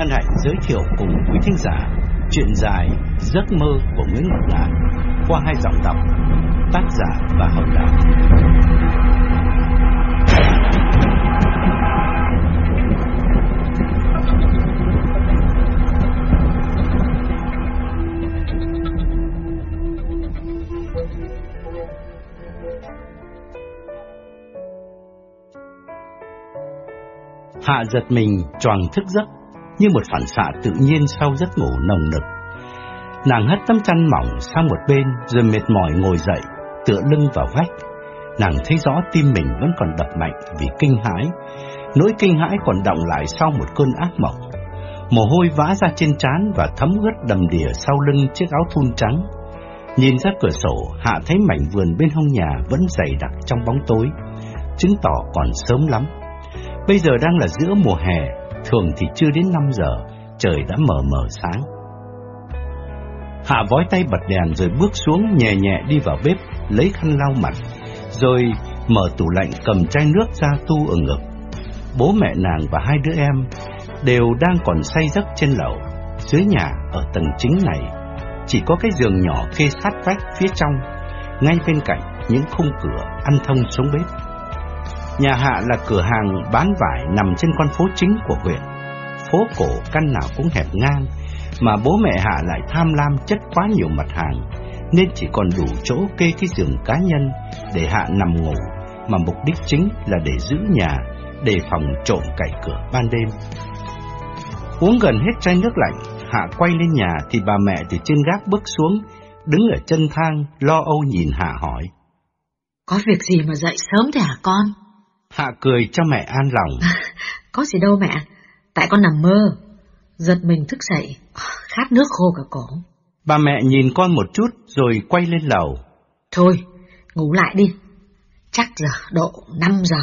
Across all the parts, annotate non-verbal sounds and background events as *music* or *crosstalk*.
hân hạnh giới thiệu cùng quý thính giả chuyện dài Giấc mơ của Nguyễn Ngọc Ngạn qua hai giọng đọc, tác giả và hậu đạo. Hạ giật mình, choàng thức giấc như một phản xạ tự nhiên sau giấc ngủ nồng nực. Nàng hất tấm chăn mỏng sang một bên rồi mệt mỏi ngồi dậy, tựa lưng vào vách. Nàng thấy rõ tim mình vẫn còn đập mạnh vì kinh hãi. Nỗi kinh hãi còn động lại sau một cơn ác mộng. Mồ hôi vã ra trên trán và thấm ướt đầm đìa sau lưng chiếc áo thun trắng. Nhìn ra cửa sổ, Hạ thấy mảnh vườn bên hông nhà vẫn dày đặc trong bóng tối, chứng tỏ còn sớm lắm. Bây giờ đang là giữa mùa hè, thường thì chưa đến 5 giờ, trời đã mờ mờ sáng. Hạ vói tay bật đèn rồi bước xuống nhẹ nhẹ đi vào bếp, lấy khăn lau mặt, rồi mở tủ lạnh cầm chai nước ra tu ở ngực. Bố mẹ nàng và hai đứa em đều đang còn say giấc trên lầu. Dưới nhà ở tầng chính này chỉ có cái giường nhỏ kê sát vách phía trong, ngay bên cạnh những khung cửa ăn thông xuống bếp. Nhà Hạ là cửa hàng bán vải nằm trên con phố chính của huyện. Phố cổ căn nào cũng hẹp ngang, mà bố mẹ Hạ lại tham lam chất quá nhiều mặt hàng, nên chỉ còn đủ chỗ kê cái giường cá nhân để Hạ nằm ngủ, mà mục đích chính là để giữ nhà, để phòng trộm cậy cửa ban đêm. Uống gần hết chai nước lạnh, Hạ quay lên nhà thì bà mẹ từ trên gác bước xuống, đứng ở chân thang, lo âu nhìn Hạ hỏi. Có việc gì mà dậy sớm thế hả con? Hạ cười cho mẹ an lòng. *laughs* Có gì đâu mẹ, tại con nằm mơ. Giật mình thức dậy, khát nước khô cả cổ. Bà mẹ nhìn con một chút rồi quay lên lầu. Thôi, ngủ lại đi. Chắc giờ độ 5 giờ.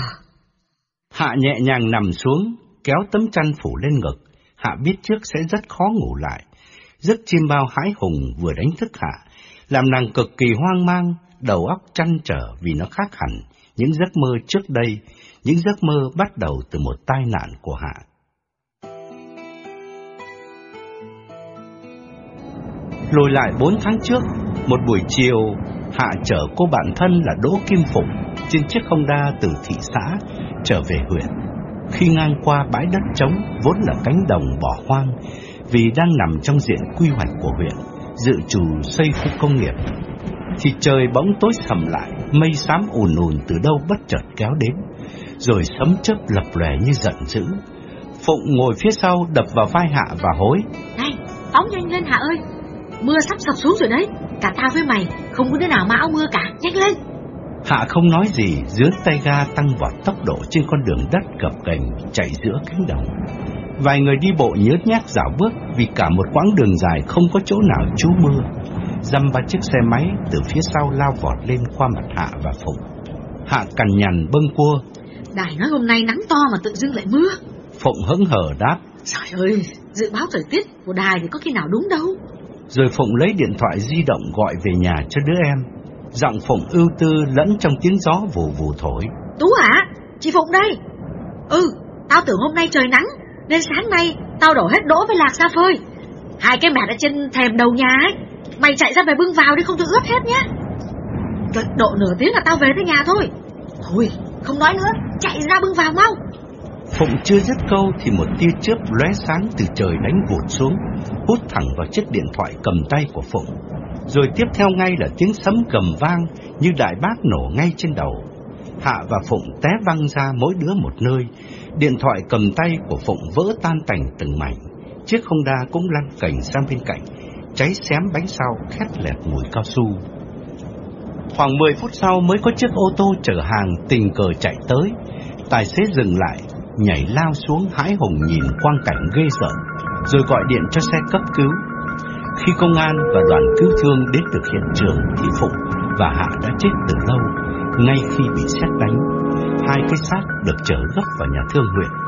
Hạ nhẹ nhàng nằm xuống, kéo tấm chăn phủ lên ngực. Hạ biết trước sẽ rất khó ngủ lại. Giấc chim bao hái hùng vừa đánh thức Hạ, làm nàng cực kỳ hoang mang, đầu óc chăn trở vì nó khác hẳn những giấc mơ trước đây, những giấc mơ bắt đầu từ một tai nạn của Hạ. Lùi lại bốn tháng trước, một buổi chiều, Hạ chở cô bạn thân là Đỗ Kim Phụng trên chiếc Honda từ thị xã trở về huyện. Khi ngang qua bãi đất trống vốn là cánh đồng bỏ hoang vì đang nằm trong diện quy hoạch của huyện, dự trù xây khu công nghiệp, thì trời bỗng tối sầm lại, mây xám ùn ùn từ đâu bất chợt kéo đến, rồi sấm chớp lập lòe như giận dữ. Phụng ngồi phía sau đập vào vai Hạ và hối. Này, phóng nhanh lên Hạ ơi, mưa sắp sập xuống rồi đấy, cả tao với mày không có đứa nào mà áo mưa cả, nhanh lên. Hạ không nói gì, dưới tay ga tăng vọt tốc độ trên con đường đất gập ghềnh chạy giữa cánh đồng. Vài người đi bộ nhớt nhác dạo bước vì cả một quãng đường dài không có chỗ nào trú mưa. Dăm ba chiếc xe máy từ phía sau lao vọt lên qua mặt Hạ và Phụng. Hạ cằn nhằn bâng cua. Đài nói hôm nay nắng to mà tự dưng lại mưa. Phụng hững hờ đáp. Trời ơi, dự báo thời tiết của đài thì có khi nào đúng đâu. Rồi Phụng lấy điện thoại di động gọi về nhà cho đứa em. Giọng Phụng ưu tư lẫn trong tiếng gió vù vù thổi. Tú hả? Chị Phụng đây. Ừ, tao tưởng hôm nay trời nắng, nên sáng nay tao đổ hết đỗ với lạc ra phơi. Hai cái mẹt ở trên thèm đầu nhà ấy. Mày chạy ra mày bưng vào đi không tôi ướt hết nhá. Độ nửa tiếng là tao về tới nhà thôi. Thôi, không nói nữa, chạy ra bưng vào mau. Phụng chưa dứt câu thì một tia chớp lóe sáng từ trời đánh vụt xuống, hút thẳng vào chiếc điện thoại cầm tay của Phụng. Rồi tiếp theo ngay là tiếng sấm cầm vang như đại bác nổ ngay trên đầu. Hạ và Phụng té văng ra mỗi đứa một nơi. Điện thoại cầm tay của Phụng vỡ tan tành từng mảnh. Chiếc Honda cũng lăn cảnh sang bên cạnh, cháy xém bánh sau khét lẹt mùi cao su. Khoảng 10 phút sau mới có chiếc ô tô chở hàng tình cờ chạy tới. Tài xế dừng lại, nhảy lao xuống hãi hùng nhìn quang cảnh ghê rợn, rồi gọi điện cho xe cấp cứu. Khi công an và đoàn cứu thương đến được hiện trường thì Phụng và Hạ đã chết từ lâu, ngay khi bị xét đánh. Hai cái xác được chở gấp vào nhà thương huyện.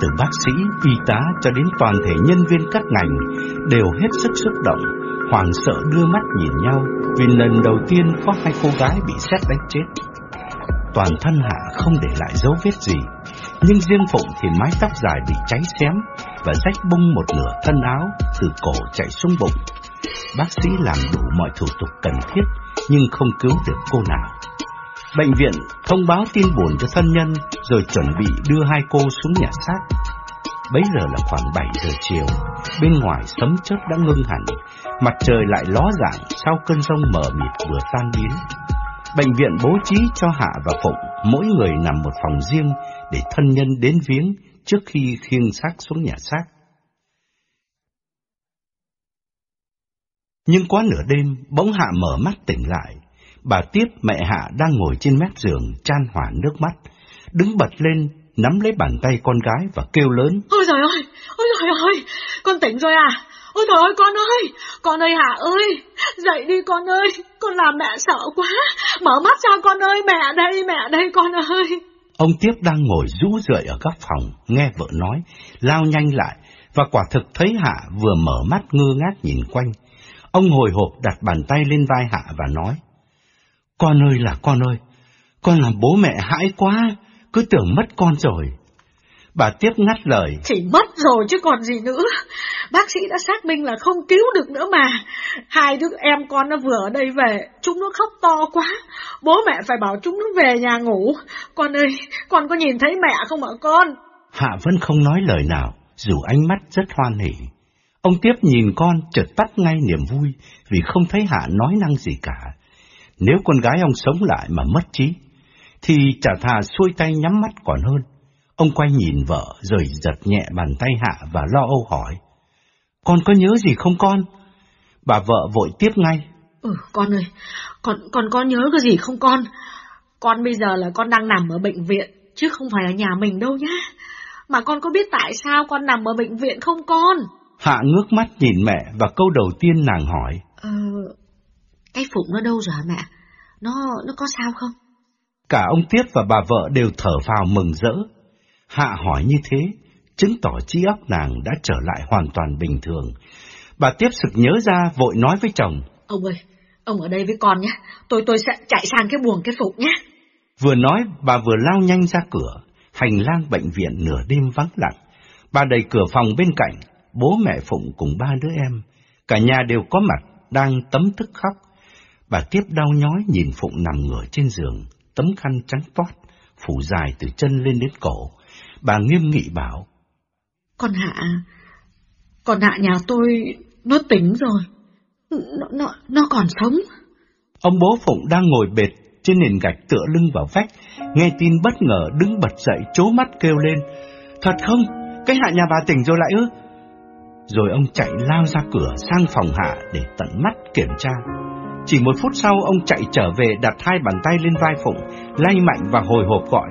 Từ bác sĩ, y tá cho đến toàn thể nhân viên các ngành đều hết sức xúc động, hoảng sợ đưa mắt nhìn nhau vì lần đầu tiên có hai cô gái bị xét đánh chết. Toàn thân Hạ không để lại dấu vết gì, Nhưng riêng Phụng thì mái tóc dài bị cháy xém và rách bung một nửa thân áo từ cổ chạy xuống bụng. Bác sĩ làm đủ mọi thủ tục cần thiết nhưng không cứu được cô nào. Bệnh viện thông báo tin buồn cho thân nhân rồi chuẩn bị đưa hai cô xuống nhà xác. Bấy giờ là khoảng 7 giờ chiều, bên ngoài sấm chớp đã ngưng hẳn, mặt trời lại ló dạng sau cơn rông mờ mịt vừa tan biến. Bệnh viện bố trí cho Hạ và Phụng mỗi người nằm một phòng riêng để thân nhân đến viếng trước khi khiêng xác xuống nhà xác. Nhưng quá nửa đêm, bỗng Hạ mở mắt tỉnh lại. Bà Tiếp mẹ Hạ đang ngồi trên mép giường, chan hỏa nước mắt, đứng bật lên, nắm lấy bàn tay con gái và kêu lớn. Ôi trời ơi, ôi trời ơi, con tỉnh rồi à? Ôi trời ơi con ơi, con ơi Hạ ơi, dậy đi con ơi, con làm mẹ sợ quá, mở mắt ra con ơi, mẹ đây, mẹ đây con ơi. Ông Tiếp đang ngồi rũ rượi ở góc phòng, nghe vợ nói, lao nhanh lại, và quả thực thấy Hạ vừa mở mắt ngơ ngác nhìn quanh. Ông hồi hộp đặt bàn tay lên vai Hạ và nói, Con ơi là con ơi, con làm bố mẹ hãi quá, cứ tưởng mất con rồi. Bà tiếp ngắt lời. Chỉ mất rồi chứ còn gì nữa. Bác sĩ đã xác minh là không cứu được nữa mà. Hai đứa em con nó vừa ở đây về, chúng nó khóc to quá. Bố mẹ phải bảo chúng nó về nhà ngủ. Con ơi, con có nhìn thấy mẹ không hả con? Hạ vẫn không nói lời nào, dù ánh mắt rất hoan hỉ. Ông tiếp nhìn con chợt tắt ngay niềm vui vì không thấy Hạ nói năng gì cả. Nếu con gái ông sống lại mà mất trí, thì chả thà xuôi tay nhắm mắt còn hơn. Ông quay nhìn vợ rồi giật nhẹ bàn tay Hạ và lo âu hỏi. Con có nhớ gì không con? Bà vợ vội tiếp ngay. Ừ, con ơi, con, con có nhớ cái gì không con? Con bây giờ là con đang nằm ở bệnh viện, chứ không phải ở nhà mình đâu nhá. Mà con có biết tại sao con nằm ở bệnh viện không con? Hạ ngước mắt nhìn mẹ và câu đầu tiên nàng hỏi. Ờ, cái Phụng nó đâu rồi hả mẹ? Nó, nó có sao không? Cả ông Tiếp và bà vợ đều thở vào mừng rỡ. Hạ hỏi như thế, chứng tỏ trí óc nàng đã trở lại hoàn toàn bình thường. Bà Tiếp sực nhớ ra vội nói với chồng. Ông ơi, ông ở đây với con nhé, tôi tôi sẽ chạy sang cái buồng cái Phụng nhé. Vừa nói, bà vừa lao nhanh ra cửa, hành lang bệnh viện nửa đêm vắng lặng. Bà đẩy cửa phòng bên cạnh, bố mẹ Phụng cùng ba đứa em. Cả nhà đều có mặt, đang tấm thức khóc. Bà tiếp đau nhói nhìn Phụng nằm ngửa trên giường, tấm khăn trắng toát, phủ dài từ chân lên đến cổ. Bà nghiêm nghị bảo. Con Hạ, con Hạ nhà tôi, nó tỉnh rồi. Nó, nó, nó còn sống. Ông bố Phụng đang ngồi bệt trên nền gạch tựa lưng vào vách, nghe tin bất ngờ đứng bật dậy chố mắt kêu lên. Thật không? Cái Hạ nhà bà tỉnh rồi lại ư? Rồi ông chạy lao ra cửa sang phòng Hạ để tận mắt kiểm tra. Chỉ một phút sau ông chạy trở về đặt hai bàn tay lên vai Phụng, lay mạnh và hồi hộp gọi.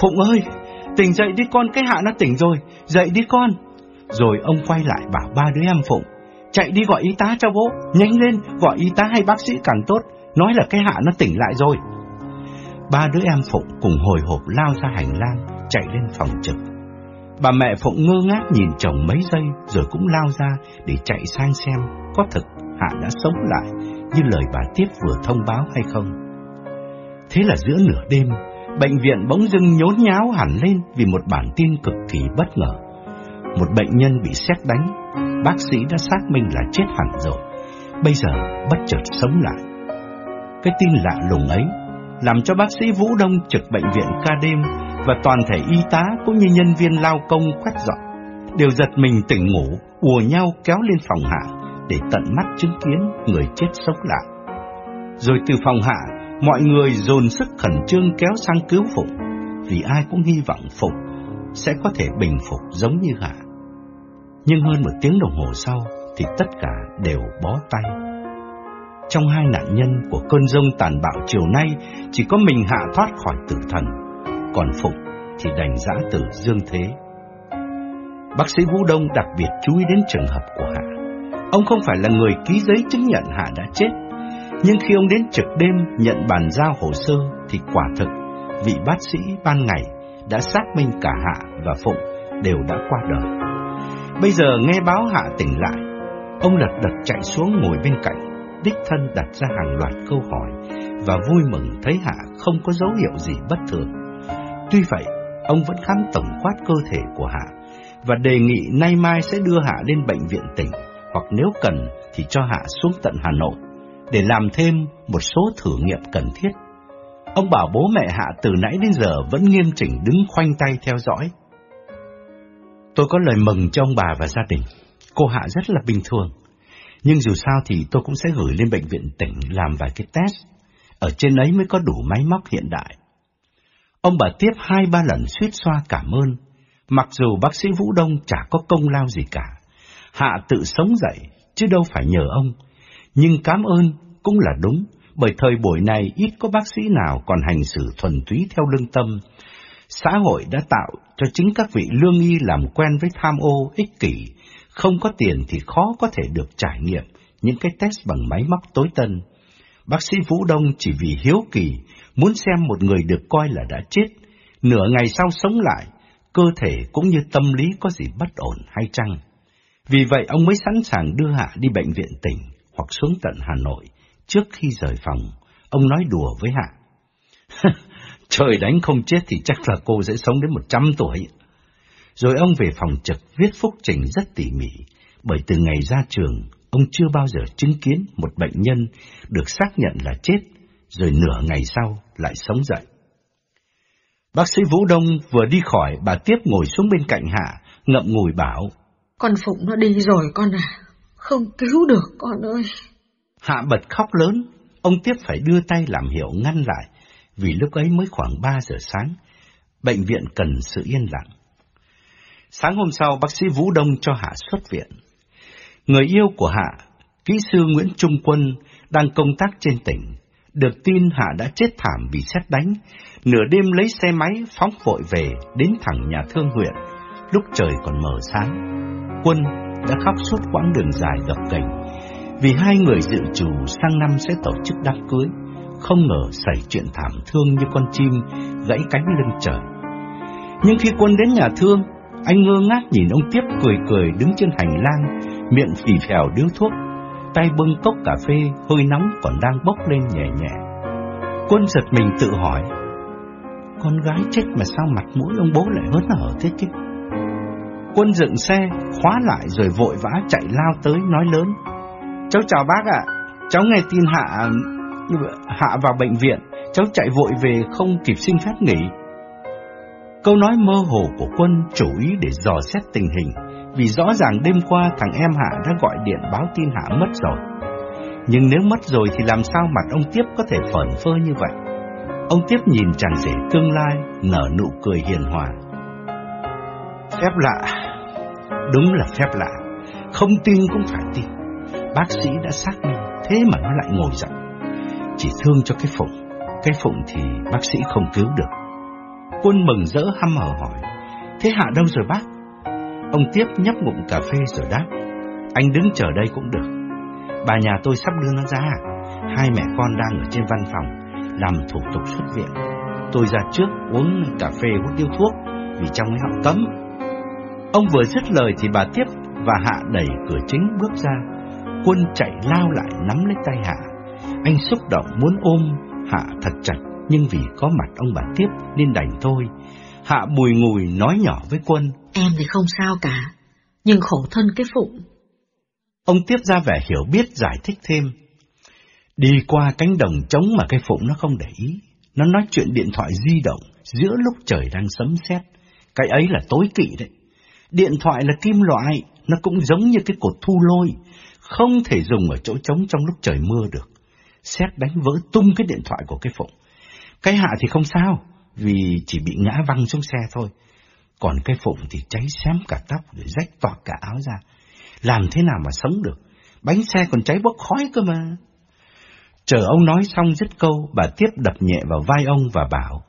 Phụng ơi, tỉnh dậy đi con, cái hạ nó tỉnh rồi, dậy đi con. Rồi ông quay lại bảo ba đứa em Phụng, chạy đi gọi y tá cho bố, nhanh lên, gọi y tá hay bác sĩ càng tốt, nói là cái hạ nó tỉnh lại rồi. Ba đứa em Phụng cùng hồi hộp lao ra hành lang, chạy lên phòng trực. Bà mẹ Phụng ngơ ngác nhìn chồng mấy giây rồi cũng lao ra để chạy sang xem có thực Hạ đã sống lại như lời bà Tiếp vừa thông báo hay không. Thế là giữa nửa đêm, bệnh viện bỗng dưng nhốn nháo hẳn lên vì một bản tin cực kỳ bất ngờ. Một bệnh nhân bị xét đánh, bác sĩ đã xác minh là chết hẳn rồi, bây giờ bất chợt sống lại. Cái tin lạ lùng ấy làm cho bác sĩ Vũ Đông trực bệnh viện ca đêm và toàn thể y tá cũng như nhân viên lao công quét dọn đều giật mình tỉnh ngủ, ùa nhau kéo lên phòng hạ để tận mắt chứng kiến người chết sống lại. Rồi từ phòng hạ, mọi người dồn sức khẩn trương kéo sang cứu Phụng, vì ai cũng hy vọng Phụng sẽ có thể bình phục giống như Hạ. Nhưng hơn một tiếng đồng hồ sau thì tất cả đều bó tay. Trong hai nạn nhân của cơn rông tàn bạo chiều nay chỉ có mình Hạ thoát khỏi tử thần, còn Phụng thì đành giã tử dương thế. Bác sĩ Vũ Đông đặc biệt chú ý đến trường hợp của Hạ. Ông không phải là người ký giấy chứng nhận Hạ đã chết, nhưng khi ông đến trực đêm nhận bàn giao hồ sơ thì quả thực vị bác sĩ ban ngày đã xác minh cả Hạ và Phụng đều đã qua đời. Bây giờ nghe báo Hạ tỉnh lại, ông lật đật chạy xuống ngồi bên cạnh, đích thân đặt ra hàng loạt câu hỏi và vui mừng thấy Hạ không có dấu hiệu gì bất thường. Tuy vậy, ông vẫn khám tổng quát cơ thể của Hạ và đề nghị nay mai sẽ đưa Hạ lên bệnh viện tỉnh hoặc nếu cần thì cho Hạ xuống tận Hà Nội để làm thêm một số thử nghiệm cần thiết. Ông bảo bố mẹ Hạ từ nãy đến giờ vẫn nghiêm chỉnh đứng khoanh tay theo dõi. Tôi có lời mừng cho ông bà và gia đình. Cô Hạ rất là bình thường. Nhưng dù sao thì tôi cũng sẽ gửi lên bệnh viện tỉnh làm vài cái test. Ở trên ấy mới có đủ máy móc hiện đại. Ông bà tiếp hai ba lần suýt xoa cảm ơn. Mặc dù bác sĩ Vũ Đông chả có công lao gì cả. Hạ tự sống dậy, chứ đâu phải nhờ ông. Nhưng cảm ơn cũng là đúng, bởi thời buổi này ít có bác sĩ nào còn hành xử thuần túy theo lương tâm. Xã hội đã tạo cho chính các vị lương y làm quen với tham ô, ích kỷ, không có tiền thì khó có thể được trải nghiệm những cái test bằng máy móc tối tân. Bác sĩ Vũ Đông chỉ vì hiếu kỳ, muốn xem một người được coi là đã chết, nửa ngày sau sống lại, cơ thể cũng như tâm lý có gì bất ổn hay chăng. Vì vậy ông mới sẵn sàng đưa Hạ đi bệnh viện tỉnh hoặc xuống tận Hà Nội. Trước khi rời phòng, ông nói đùa với Hạ. *laughs* Trời đánh không chết thì chắc là cô sẽ sống đến một trăm tuổi. Rồi ông về phòng trực viết phúc trình rất tỉ mỉ, bởi từ ngày ra trường, ông chưa bao giờ chứng kiến một bệnh nhân được xác nhận là chết, rồi nửa ngày sau lại sống dậy. Bác sĩ Vũ Đông vừa đi khỏi, bà tiếp ngồi xuống bên cạnh Hạ, ngậm ngùi bảo. Con Phụng nó đi rồi con à, không cứu được con ơi. Hạ bật khóc lớn, ông tiếp phải đưa tay làm hiệu ngăn lại, vì lúc ấy mới khoảng 3 giờ sáng, bệnh viện cần sự yên lặng. Sáng hôm sau, bác sĩ Vũ Đông cho Hạ xuất viện. Người yêu của Hạ, kỹ sư Nguyễn Trung Quân, đang công tác trên tỉnh. Được tin Hạ đã chết thảm vì xét đánh, nửa đêm lấy xe máy phóng vội về đến thẳng nhà thương huyện, lúc trời còn mờ sáng. Quân đã khóc suốt quãng đường dài gập ghềnh vì hai người dự chủ sang năm sẽ tổ chức đám cưới, không ngờ xảy chuyện thảm thương như con chim gãy cánh lưng trời. Nhưng khi Quân đến nhà thương, anh ngơ ngác nhìn ông Tiếp cười cười đứng trên hành lang, miệng phì phèo điếu thuốc, tay bưng cốc cà phê hơi nóng còn đang bốc lên nhẹ nhẹ. Quân giật mình tự hỏi, con gái chết mà sao mặt mũi ông bố lại hớn hở thế chứ? Quân dựng xe, khóa lại rồi vội vã chạy lao tới nói lớn. Cháu chào bác ạ, cháu nghe tin Hạ Hạ vào bệnh viện, cháu chạy vội về không kịp xin phép nghỉ. Câu nói mơ hồ của quân chủ ý để dò xét tình hình, vì rõ ràng đêm qua thằng em Hạ đã gọi điện báo tin Hạ mất rồi. Nhưng nếu mất rồi thì làm sao mặt ông Tiếp có thể phởn phơ như vậy? Ông Tiếp nhìn chàng rể tương lai, nở nụ cười hiền hòa. Phép lạ, đúng là phép lạ, không tin cũng phải tin. Bác sĩ đã xác minh, thế mà nó lại ngồi dậy. Chỉ thương cho cái phụng, cái phụng thì bác sĩ không cứu được. Quân mừng rỡ hăm hở hỏi, thế Hạ đâu rồi bác? Ông tiếp nhấp ngụm cà phê rồi đáp, anh đứng chờ đây cũng được. Bà nhà tôi sắp đưa nó ra, hai mẹ con đang ở trên văn phòng, làm thủ tục xuất viện. Tôi ra trước uống cà phê hút điếu thuốc, vì trong ấy họ cấm. Ông vừa dứt lời thì bà tiếp và Hạ đẩy cửa chính bước ra. Quân chạy lao lại nắm lấy tay Hạ. Anh xúc động muốn ôm Hạ thật chặt, nhưng vì có mặt ông bà tiếp nên đành thôi. Hạ bùi ngùi nói nhỏ với Quân. Em thì không sao cả, nhưng khổ thân cái Phụng. Ông tiếp ra vẻ hiểu biết giải thích thêm. Đi qua cánh đồng trống mà cái Phụng nó không để ý. Nó nói chuyện điện thoại di động giữa lúc trời đang sấm sét. Cái ấy là tối kỵ đấy. Điện thoại là kim loại, nó cũng giống như cái cột thu lôi, không thể dùng ở chỗ trống trong lúc trời mưa được. Xét đánh vỡ tung cái điện thoại của cái phụng. Cái hạ thì không sao, vì chỉ bị ngã văng xuống xe thôi. Còn cái phụng thì cháy xém cả tóc để rách toạc cả áo ra. Làm thế nào mà sống được? Bánh xe còn cháy bốc khói cơ mà. Chờ ông nói xong dứt câu, bà tiếp đập nhẹ vào vai ông và bảo.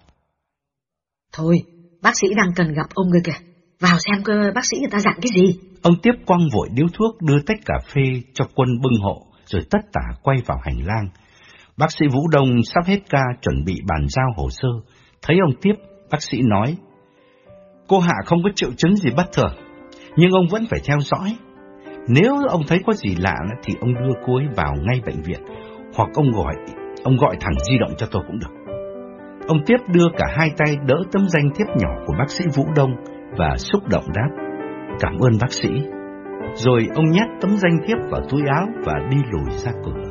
Thôi, bác sĩ đang cần gặp ông người kìa. Vào xem cơ bác sĩ người ta dặn cái gì. Ông tiếp quăng vội điếu thuốc đưa tách cà phê cho quân bưng hộ, rồi tất tả quay vào hành lang. Bác sĩ Vũ Đông sắp hết ca chuẩn bị bàn giao hồ sơ. Thấy ông tiếp, bác sĩ nói, cô Hạ không có triệu chứng gì bất thường, nhưng ông vẫn phải theo dõi. Nếu ông thấy có gì lạ thì ông đưa cô ấy vào ngay bệnh viện, hoặc ông gọi ông gọi thẳng di động cho tôi cũng được. ông Tiếp đưa cả hai tay đỡ tấm danh thiếp nhỏ của bác sĩ Vũ Đông và xúc động đáp. Cảm ơn bác sĩ. Rồi ông nhét tấm danh thiếp vào túi áo và đi lùi ra cửa.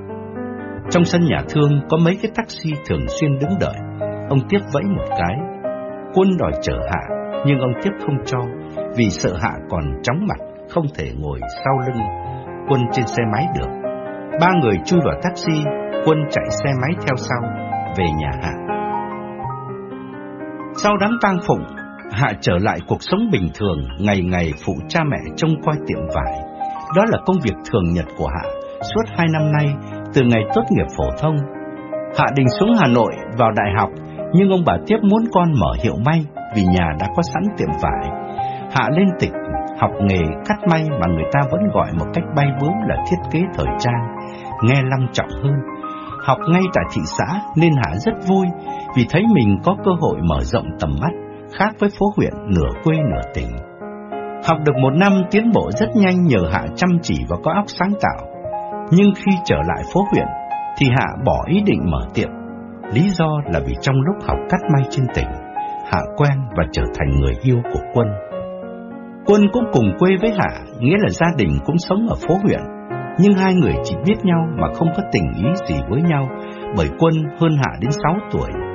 Trong sân nhà thương có mấy cái taxi thường xuyên đứng đợi. Ông Tiếp vẫy một cái. Quân đòi chở Hạ, nhưng ông Tiếp không cho, vì sợ Hạ còn chóng mặt, không thể ngồi sau lưng Quân trên xe máy được. Ba người chui vào taxi, Quân chạy xe máy theo sau, về nhà Hạ. Sau đám tang phụng, Hạ trở lại cuộc sống bình thường, ngày ngày phụ cha mẹ trông coi tiệm vải. Đó là công việc thường nhật của Hạ suốt hai năm nay, từ ngày tốt nghiệp phổ thông. Hạ định xuống Hà Nội vào đại học, nhưng ông bà tiếp muốn con mở hiệu may vì nhà đã có sẵn tiệm vải. Hạ lên tịch học nghề cắt may mà người ta vẫn gọi một cách bay bướm là thiết kế thời trang, nghe long trọng hơn. Học ngay tại thị xã nên Hạ rất vui vì thấy mình có cơ hội mở rộng tầm mắt, khác với phố huyện nửa quê nửa tỉnh. Học được một năm tiến bộ rất nhanh nhờ Hạ chăm chỉ và có óc sáng tạo. Nhưng khi trở lại phố huyện thì Hạ bỏ ý định mở tiệm. Lý do là vì trong lúc học cắt may trên tỉnh, Hạ quen và trở thành người yêu của Quân. Quân cũng cùng quê với Hạ, nghĩa là gia đình cũng sống ở phố huyện. Nhưng hai người chỉ biết nhau mà không có tình ý gì với nhau, bởi Quân hơn Hạ đến 6 tuổi.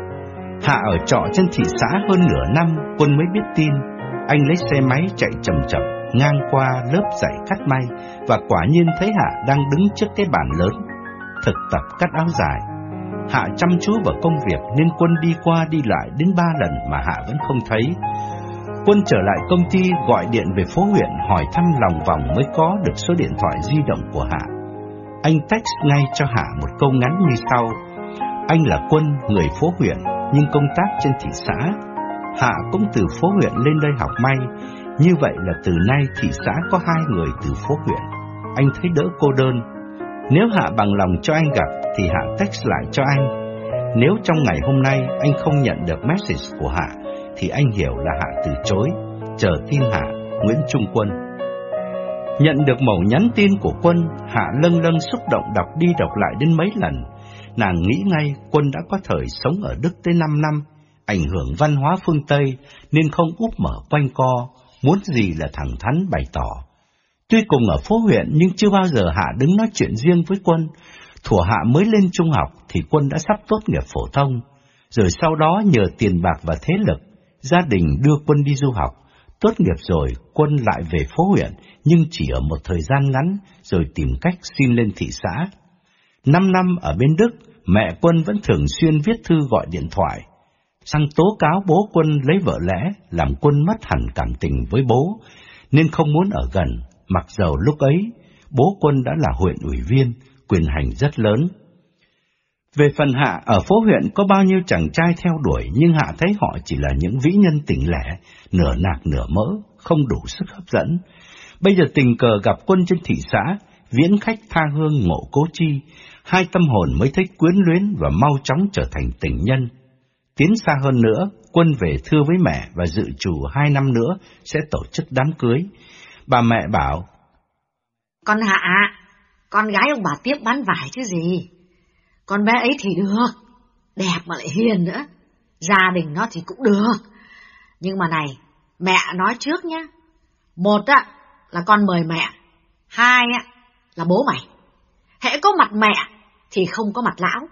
Hạ ở trọ trên thị xã hơn nửa năm, Quân mới biết tin. Anh lấy xe máy chạy chậm chậm, ngang qua lớp dạy cắt may, và quả nhiên thấy Hạ đang đứng trước cái bàn lớn, thực tập cắt áo dài. Hạ chăm chú vào công việc nên Quân đi qua đi lại đến ba lần mà Hạ vẫn không thấy. Quân trở lại công ty gọi điện về phố huyện hỏi thăm lòng vòng mới có được số điện thoại di động của Hạ. Anh text ngay cho Hạ một câu ngắn như sau. Anh là Quân, người phố huyện, nhưng công tác trên thị xã. Hạ cũng từ phố huyện lên đây học may, như vậy là từ nay thị xã có hai người từ phố huyện. Anh thấy đỡ cô đơn. Nếu Hạ bằng lòng cho anh gặp thì Hạ text lại cho anh. Nếu trong ngày hôm nay anh không nhận được message của Hạ thì anh hiểu là Hạ từ chối, chờ tin Hạ, Nguyễn Trung Quân. Nhận được mẫu nhắn tin của Quân, Hạ lâng lâng xúc động đọc đi đọc lại đến mấy lần. Nàng nghĩ ngay Quân đã có thời sống ở Đức tới 5 năm, ảnh hưởng văn hóa phương Tây nên không úp mở quanh co, muốn gì là thẳng thắn bày tỏ. Tuy cùng ở phố huyện nhưng chưa bao giờ Hạ đứng nói chuyện riêng với Quân. Thủa Hạ mới lên trung học thì Quân đã sắp tốt nghiệp phổ thông, rồi sau đó nhờ tiền bạc và thế lực Gia đình đưa quân đi du học, tốt nghiệp rồi quân lại về phố huyện nhưng chỉ ở một thời gian ngắn rồi tìm cách xin lên thị xã. Năm năm ở bên Đức, mẹ quân vẫn thường xuyên viết thư gọi điện thoại, sang tố cáo bố quân lấy vợ lẽ, làm quân mất hẳn cảm tình với bố, nên không muốn ở gần, mặc dầu lúc ấy bố quân đã là huyện ủy viên, quyền hành rất lớn. Về phần Hạ, ở phố huyện có bao nhiêu chàng trai theo đuổi, nhưng Hạ thấy họ chỉ là những vĩ nhân tỉnh lẻ, nửa nạc nửa mỡ, không đủ sức hấp dẫn. Bây giờ tình cờ gặp quân trên thị xã, viễn khách tha hương ngộ cố chi, hai tâm hồn mới thấy quyến luyến và mau chóng trở thành tình nhân. Tiến xa hơn nữa, quân về thưa với mẹ và dự chủ hai năm nữa sẽ tổ chức đám cưới. Bà mẹ bảo, Con Hạ, con gái ông bà tiếp bán vải chứ gì. Con bé ấy thì được, đẹp mà lại hiền nữa. Gia đình nó thì cũng được. Nhưng mà này, mẹ nói trước nhá. Một á, là con mời mẹ. Hai á, là bố mày. Hễ có mặt mẹ thì không có mặt lão.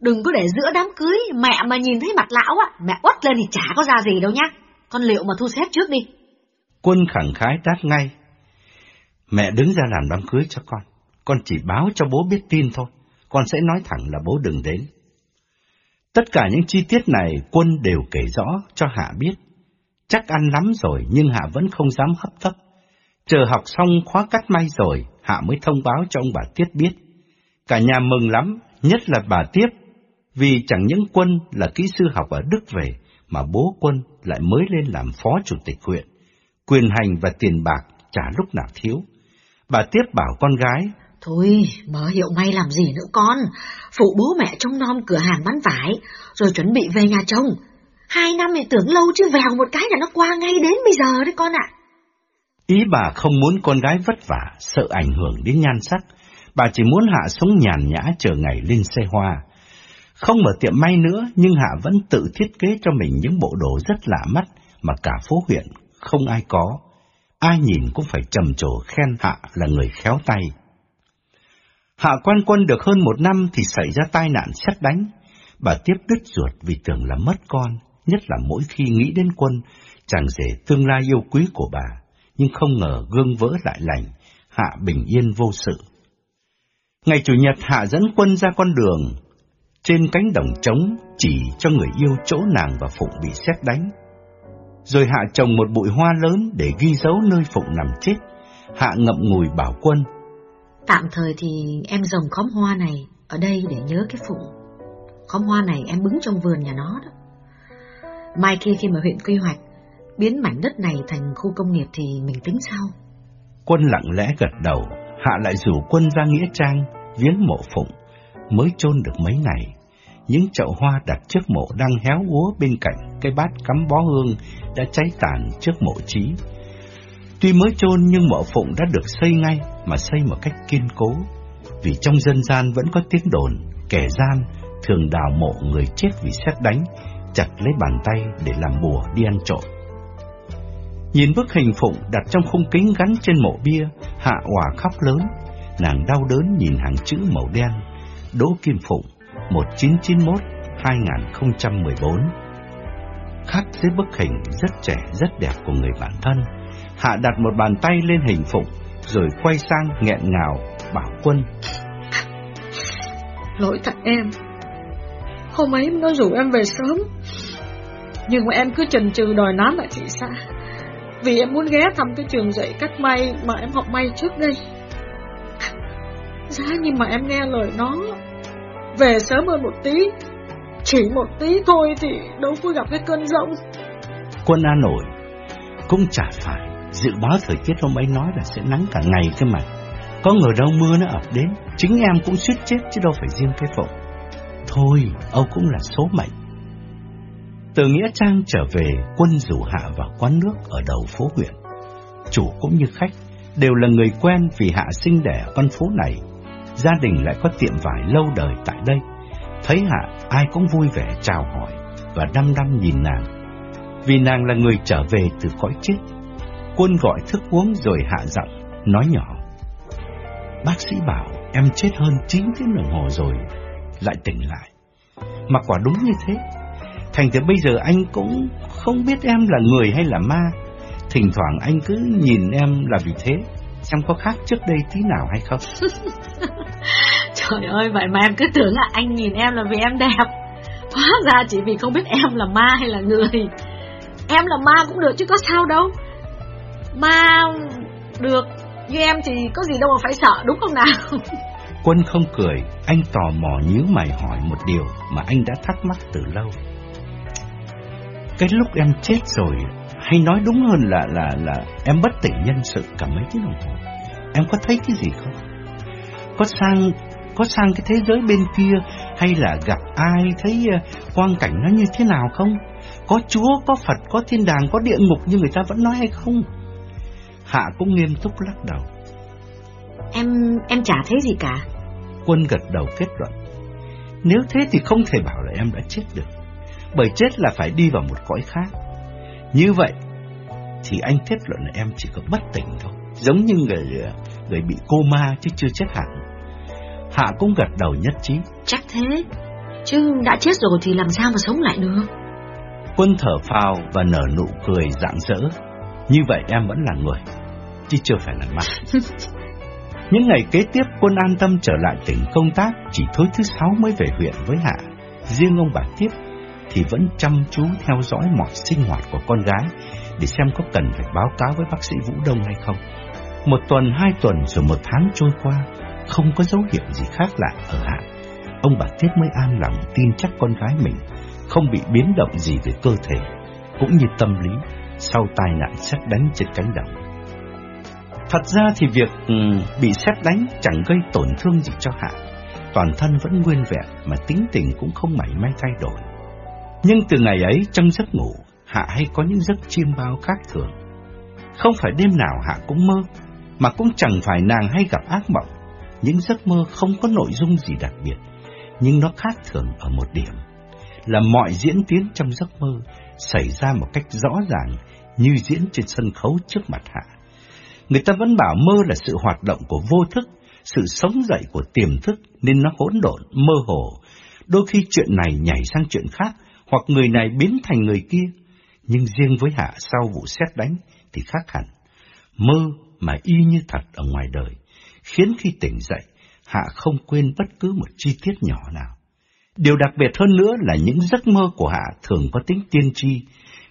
Đừng có để giữa đám cưới mẹ mà nhìn thấy mặt lão á, mẹ uất lên thì chả có ra gì đâu nhá. Con liệu mà thu xếp trước đi. Quân khẳng khái đáp ngay. Mẹ đứng ra làm đám cưới cho con. Con chỉ báo cho bố biết tin thôi con sẽ nói thẳng là bố đừng đến. Tất cả những chi tiết này quân đều kể rõ cho Hạ biết. Chắc ăn lắm rồi nhưng Hạ vẫn không dám hấp tấp. Chờ học xong khóa cắt may rồi, Hạ mới thông báo cho ông bà Tiết biết. Cả nhà mừng lắm, nhất là bà Tiếp, vì chẳng những quân là kỹ sư học ở Đức về, mà bố quân lại mới lên làm phó chủ tịch huyện. Quyền hành và tiền bạc chả lúc nào thiếu. Bà Tiếp bảo con gái Thôi, mở hiệu may làm gì nữa con, phụ bố mẹ trông nom cửa hàng bán vải, rồi chuẩn bị về nhà chồng. Hai năm thì tưởng lâu chứ vèo một cái là nó qua ngay đến bây giờ đấy con ạ. Ý bà không muốn con gái vất vả, sợ ảnh hưởng đến nhan sắc. Bà chỉ muốn hạ sống nhàn nhã chờ ngày lên xe hoa. Không mở tiệm may nữa, nhưng Hạ vẫn tự thiết kế cho mình những bộ đồ rất lạ mắt mà cả phố huyện không ai có. Ai nhìn cũng phải trầm trồ khen Hạ là người khéo tay. Hạ quan quân được hơn một năm thì xảy ra tai nạn xét đánh. Bà tiếp đứt ruột vì tưởng là mất con, nhất là mỗi khi nghĩ đến quân, chàng rể tương lai yêu quý của bà, nhưng không ngờ gương vỡ lại lành, Hạ bình yên vô sự. Ngày Chủ nhật Hạ dẫn quân ra con đường, trên cánh đồng trống chỉ cho người yêu chỗ nàng và Phụng bị xét đánh. Rồi Hạ trồng một bụi hoa lớn để ghi dấu nơi Phụng nằm chết. Hạ ngậm ngùi bảo quân. Tạm thời thì em dòng khóm hoa này ở đây để nhớ cái Phụng. Khóm hoa này em bứng trong vườn nhà nó đó. Mai kia khi mà huyện quy hoạch, biến mảnh đất này thành khu công nghiệp thì mình tính sau. Quân lặng lẽ gật đầu, Hạ lại rủ quân ra Nghĩa Trang, viếng mộ Phụng, mới chôn được mấy ngày. Những chậu hoa đặt trước mộ đang héo úa bên cạnh cái bát cắm bó hương đã cháy tàn trước mộ trí. Tuy mới chôn nhưng mộ Phụng đã được xây ngay mà xây một cách kiên cố, vì trong dân gian vẫn có tiếng đồn kẻ gian thường đào mộ người chết vì xét đánh, chặt lấy bàn tay để làm bùa đi ăn trộm. Nhìn bức hình Phụng đặt trong khung kính gắn trên mộ bia, Hạ Hòa khóc lớn, nàng đau đớn nhìn hàng chữ màu đen, Đỗ Kim Phụng, 1991-2014. Khắc dưới bức hình rất trẻ, rất đẹp của người bản thân, Hạ đặt một bàn tay lên hình Phụng, rồi quay sang nghẹn ngào, bảo quân. Lỗi thật em, hôm ấy nó rủ em về sớm, nhưng mà em cứ chần chừ đòi nó lại thị xã vì em muốn ghé thăm cái trường dạy cắt may mà em học may trước đây. Giá như mà em nghe lời nó Về sớm hơn một tí Chỉ một tí thôi thì đâu có gặp cái cơn rông Quân An nổi Cũng chả phải Dự báo thời tiết hôm ấy nói là sẽ nắng cả ngày cơ mà. Có ngờ đâu mưa nó ập đến Chính em cũng suýt chết chứ đâu phải riêng cái phụng Thôi, Âu cũng là số mệnh từ Nghĩa Trang trở về, quân rủ hạ vào quán nước ở đầu phố huyện. Chủ cũng như khách đều là người quen vì hạ sinh đẻ con phố này. Gia đình lại có tiệm vải lâu đời tại đây. Thấy hạ, ai cũng vui vẻ chào hỏi và đăm đăm nhìn nàng. Vì nàng là người trở về từ cõi chết. Quân gọi thức uống rồi hạ giọng, nói nhỏ. Bác sĩ bảo em chết hơn 9 tiếng đồng hồ rồi, lại tỉnh lại. Mà quả đúng như thế, Thành từ bây giờ anh cũng không biết em là người hay là ma. Thỉnh thoảng anh cứ nhìn em là vì thế. Xem có khác trước đây tí nào hay không? *laughs* Trời ơi, vậy mà em cứ tưởng là anh nhìn em là vì em đẹp. Hóa ra chỉ vì không biết em là ma hay là người. Em là ma cũng được chứ có sao đâu. Ma được, như em thì có gì đâu mà phải sợ đúng không nào? Quân không cười, anh tò mò nhíu mày hỏi một điều mà anh đã thắc mắc từ lâu. Cái lúc em chết rồi, hay nói đúng hơn là là là em bất tỉnh nhân sự cả mấy tiếng đồng hồ. Em có thấy cái gì không? Có sang có sang cái thế giới bên kia hay là gặp ai thấy uh, quang cảnh nó như thế nào không? Có Chúa, có Phật, có thiên đàng, có địa ngục như người ta vẫn nói hay không? Hạ cũng nghiêm túc lắc đầu. Em em chả thấy gì cả. Quân gật đầu kết luận. Nếu thế thì không thể bảo là em đã chết được bởi chết là phải đi vào một cõi khác. Như vậy thì anh kết luận là em chỉ có bất tỉnh thôi, giống như người người bị cô ma chứ chưa chết hẳn. Hạ cũng gật đầu nhất trí. Chắc thế, chứ đã chết rồi thì làm sao mà sống lại được. Quân thở phào và nở nụ cười rạng rỡ. Như vậy em vẫn là người, chứ chưa phải là ma. *laughs* Những ngày kế tiếp quân an tâm trở lại tỉnh công tác, chỉ tối thứ sáu mới về huyện với Hạ. Riêng ông bà tiếp thì vẫn chăm chú theo dõi mọi sinh hoạt của con gái để xem có cần phải báo cáo với bác sĩ Vũ Đông hay không. Một tuần, hai tuần rồi một tháng trôi qua, không có dấu hiệu gì khác lạ ở Hạ. Ông bà Tiết mới an lòng tin chắc con gái mình không bị biến động gì về cơ thể, cũng như tâm lý sau tai nạn xét đánh trên cánh đồng. Thật ra thì việc ừ, bị xét đánh chẳng gây tổn thương gì cho Hạ. Toàn thân vẫn nguyên vẹn mà tính tình cũng không mảy may thay đổi. Nhưng từ ngày ấy trong giấc ngủ, Hạ hay có những giấc chiêm bao khác thường. Không phải đêm nào Hạ cũng mơ, mà cũng chẳng phải nàng hay gặp ác mộng. Những giấc mơ không có nội dung gì đặc biệt, Nhưng nó khác thường ở một điểm, là mọi diễn tiến trong giấc mơ xảy ra một cách rõ ràng như diễn trên sân khấu trước mặt Hạ. Người ta vẫn bảo mơ là sự hoạt động của vô thức, sự sống dậy của tiềm thức nên nó hỗn độn, mơ hồ. Đôi khi chuyện này nhảy sang chuyện khác, hoặc người này biến thành người kia. Nhưng riêng với Hạ sau vụ xét đánh thì khác hẳn. Mơ mà y như thật ở ngoài đời, khiến khi tỉnh dậy, Hạ không quên bất cứ một chi tiết nhỏ nào. Điều đặc biệt hơn nữa là những giấc mơ của Hạ thường có tính tiên tri,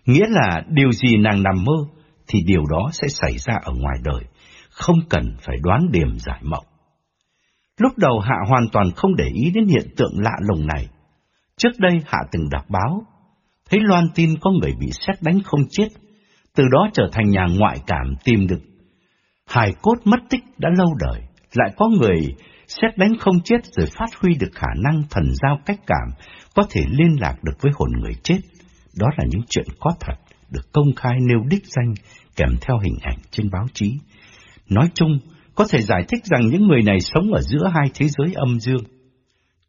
nghĩa là điều gì nàng nằm mơ thì điều đó sẽ xảy ra ở ngoài đời, không cần phải đoán điểm giải mộng. Lúc đầu Hạ hoàn toàn không để ý đến hiện tượng lạ lùng này. Trước đây Hạ từng đọc báo, thấy loan tin có người bị xét đánh không chết, từ đó trở thành nhà ngoại cảm tìm được. Hài cốt mất tích đã lâu đời, lại có người xét đánh không chết rồi phát huy được khả năng thần giao cách cảm, có thể liên lạc được với hồn người chết. Đó là những chuyện có thật, được công khai nêu đích danh, kèm theo hình ảnh trên báo chí. Nói chung, có thể giải thích rằng những người này sống ở giữa hai thế giới âm dương.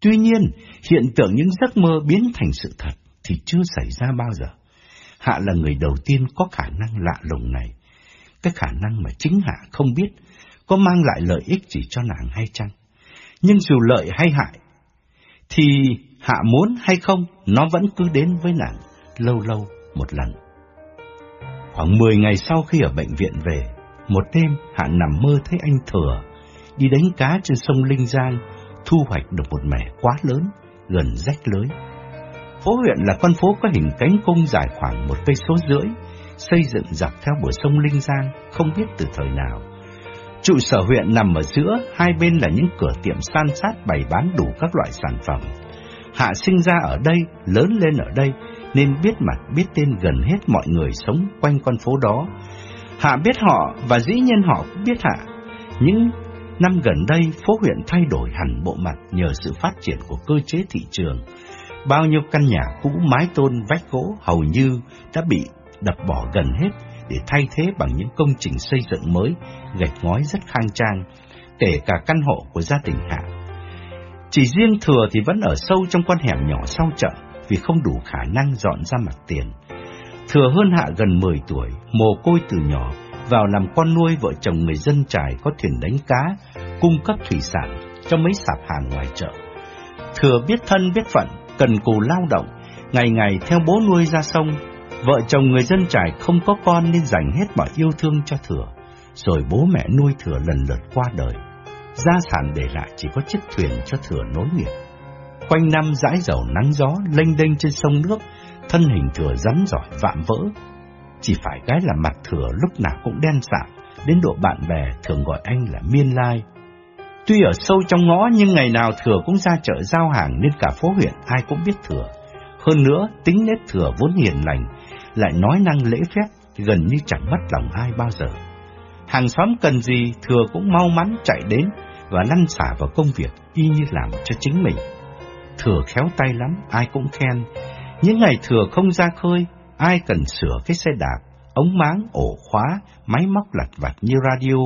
Tuy nhiên, hiện tượng những giấc mơ biến thành sự thật thì chưa xảy ra bao giờ. Hạ là người đầu tiên có khả năng lạ lùng này. Cái khả năng mà chính Hạ không biết có mang lại lợi ích chỉ cho nàng hay chăng. Nhưng dù lợi hay hại, thì Hạ muốn hay không, nó vẫn cứ đến với nàng lâu lâu một lần. Khoảng 10 ngày sau khi ở bệnh viện về, một đêm Hạ nằm mơ thấy anh Thừa đi đánh cá trên sông Linh Giang, thu hoạch được một mẻ quá lớn, gần rách lưới. Phố huyện là con phố có hình cánh cung dài khoảng một cây số rưỡi, xây dựng dọc theo bờ sông Linh Giang, không biết từ thời nào. Trụ sở huyện nằm ở giữa, hai bên là những cửa tiệm san sát bày bán đủ các loại sản phẩm. Hạ sinh ra ở đây, lớn lên ở đây, nên biết mặt biết tên gần hết mọi người sống quanh con phố đó. Hạ biết họ và dĩ nhiên họ cũng biết Hạ. Những năm gần đây, phố huyện thay đổi hẳn bộ mặt nhờ sự phát triển của cơ chế thị trường. Bao nhiêu căn nhà cũ mái tôn vách gỗ hầu như đã bị đập bỏ gần hết để thay thế bằng những công trình xây dựng mới, gạch ngói rất khang trang, kể cả căn hộ của gia đình Hạ. Chỉ riêng thừa thì vẫn ở sâu trong con hẻm nhỏ sau chợ vì không đủ khả năng dọn ra mặt tiền. Thừa hơn Hạ gần 10 tuổi, mồ côi từ nhỏ, vào làm con nuôi vợ chồng người dân trải có thuyền đánh cá, cung cấp thủy sản cho mấy sạp hàng ngoài chợ. Thừa biết thân biết phận, cần cù lao động, ngày ngày theo bố nuôi ra sông, vợ chồng người dân trải không có con nên dành hết mọi yêu thương cho Thừa, rồi bố mẹ nuôi Thừa lần lượt qua đời. Gia sản để lại chỉ có chiếc thuyền cho Thừa nối nghiệp. Quanh năm dãi dầu nắng gió, lênh đênh trên sông nước, thân hình Thừa rắn giỏi vạm vỡ. Chỉ phải cái là mặt Thừa lúc nào cũng đen sạm, đến độ bạn bè thường gọi anh là miên lai. Tuy ở sâu trong ngõ nhưng ngày nào Thừa cũng ra chợ giao hàng nên cả phố huyện ai cũng biết Thừa. Hơn nữa, tính nết Thừa vốn hiền lành, lại nói năng lễ phép, gần như chẳng mất lòng ai bao giờ. Hàng xóm cần gì, Thừa cũng mau mắn chạy đến và lăn xả vào công việc y như làm cho chính mình. Thừa khéo tay lắm, ai cũng khen. Những ngày Thừa không ra khơi, ai cần sửa cái xe đạp, ống máng, ổ khóa, máy móc lặt vặt như radio,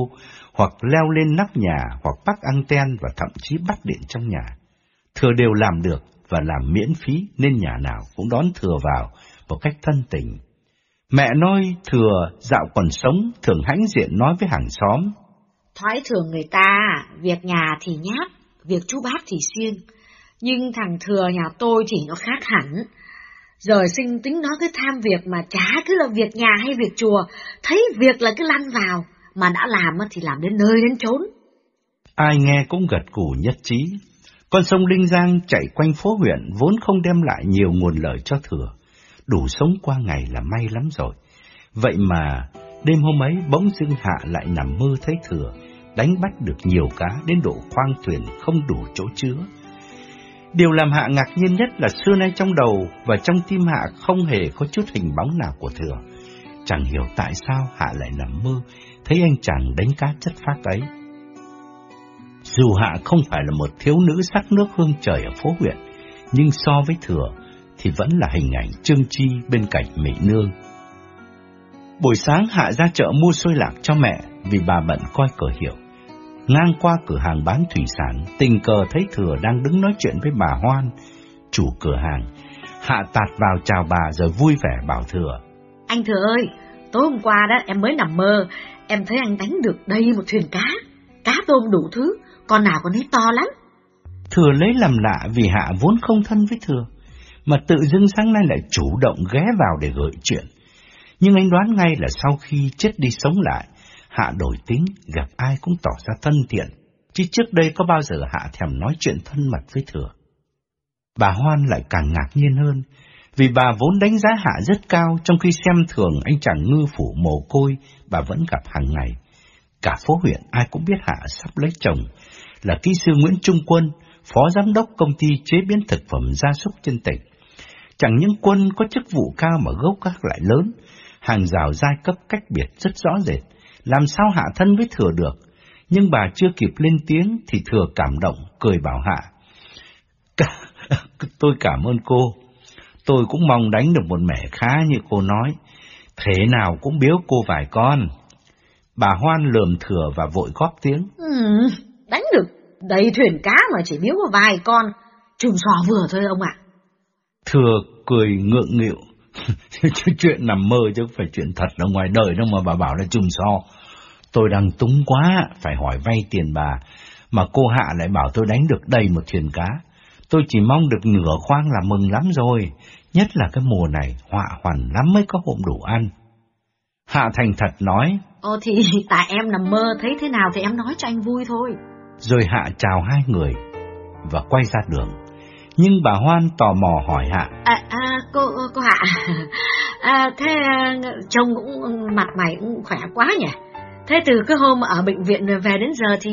hoặc leo lên nắp nhà, hoặc bắt anten và thậm chí bắt điện trong nhà. Thừa đều làm được và làm miễn phí nên nhà nào cũng đón Thừa vào một cách thân tình. Mẹ nói Thừa dạo còn sống thường hãnh diện nói với hàng xóm. Thoái thường người ta, việc nhà thì nhát, việc chú bác thì siêng. Nhưng thằng Thừa nhà tôi thì nó khác hẳn rồi sinh tính nó cứ tham việc mà chả cứ là việc nhà hay việc chùa, thấy việc là cứ lăn vào, mà đã làm thì làm đến nơi đến chốn. Ai nghe cũng gật cù nhất trí. Con sông Linh Giang chạy quanh phố huyện vốn không đem lại nhiều nguồn lợi cho thừa. Đủ sống qua ngày là may lắm rồi. Vậy mà, đêm hôm ấy bỗng dưng hạ lại nằm mơ thấy thừa, đánh bắt được nhiều cá đến độ khoang thuyền không đủ chỗ chứa. Điều làm Hạ ngạc nhiên nhất là xưa nay trong đầu và trong tim Hạ không hề có chút hình bóng nào của Thừa. Chẳng hiểu tại sao Hạ lại nằm mơ, thấy anh chàng đánh cá chất phát ấy. Dù Hạ không phải là một thiếu nữ sắc nước hương trời ở phố huyện, nhưng so với Thừa thì vẫn là hình ảnh trương chi bên cạnh Mỹ Nương. Buổi sáng Hạ ra chợ mua xôi lạc cho mẹ vì bà bận coi cửa hiệu. Ngang qua cửa hàng bán thủy sản, tình cờ thấy Thừa đang đứng nói chuyện với bà Hoan, chủ cửa hàng. Hạ tạt vào chào bà rồi vui vẻ bảo Thừa. Anh Thừa ơi, tối hôm qua đó em mới nằm mơ, em thấy anh đánh được đây một thuyền cá. Cá tôm đủ thứ, con nào con ấy to lắm. Thừa lấy làm lạ vì Hạ vốn không thân với Thừa, mà tự dưng sáng nay lại chủ động ghé vào để gợi chuyện. Nhưng anh đoán ngay là sau khi chết đi sống lại, Hạ đổi tính, gặp ai cũng tỏ ra thân thiện, chứ trước đây có bao giờ Hạ thèm nói chuyện thân mật với Thừa. Bà Hoan lại càng ngạc nhiên hơn, vì bà vốn đánh giá Hạ rất cao trong khi xem thường anh chàng ngư phủ mồ côi bà vẫn gặp hàng ngày. Cả phố huyện ai cũng biết Hạ sắp lấy chồng, là kỹ sư Nguyễn Trung Quân, phó giám đốc công ty chế biến thực phẩm gia súc trên tỉnh. Chẳng những quân có chức vụ cao mà gốc các lại lớn, hàng rào giai cấp cách biệt rất rõ rệt, làm sao hạ thân với thừa được. Nhưng bà chưa kịp lên tiếng thì thừa cảm động, cười bảo hạ. *laughs* Tôi cảm ơn cô. Tôi cũng mong đánh được một mẻ khá như cô nói. Thế nào cũng biếu cô vài con. Bà Hoan lườm thừa và vội góp tiếng. Ừ, đánh được đầy thuyền cá mà chỉ biếu có vài con. Chùm sò vừa thôi ông ạ. Thừa cười ngượng nghịu. *laughs* chuyện nằm mơ chứ không phải chuyện thật ở ngoài đời đâu mà bà bảo là chùm so. Tôi đang túng quá, phải hỏi vay tiền bà, mà cô Hạ lại bảo tôi đánh được đầy một thuyền cá. Tôi chỉ mong được nửa khoang là mừng lắm rồi, nhất là cái mùa này họa hoàn lắm mới có hôm đủ ăn. Hạ thành thật nói. Ồ thì *laughs* tại em nằm mơ thấy thế nào thì em nói cho anh vui thôi. Rồi Hạ chào hai người và quay ra đường. Nhưng bà Hoan tò mò hỏi Hạ. À, à cô cô Hạ, *laughs* à, thế trông cũng mặt mày cũng khỏe quá nhỉ? Thế từ cái hôm ở bệnh viện về đến giờ thì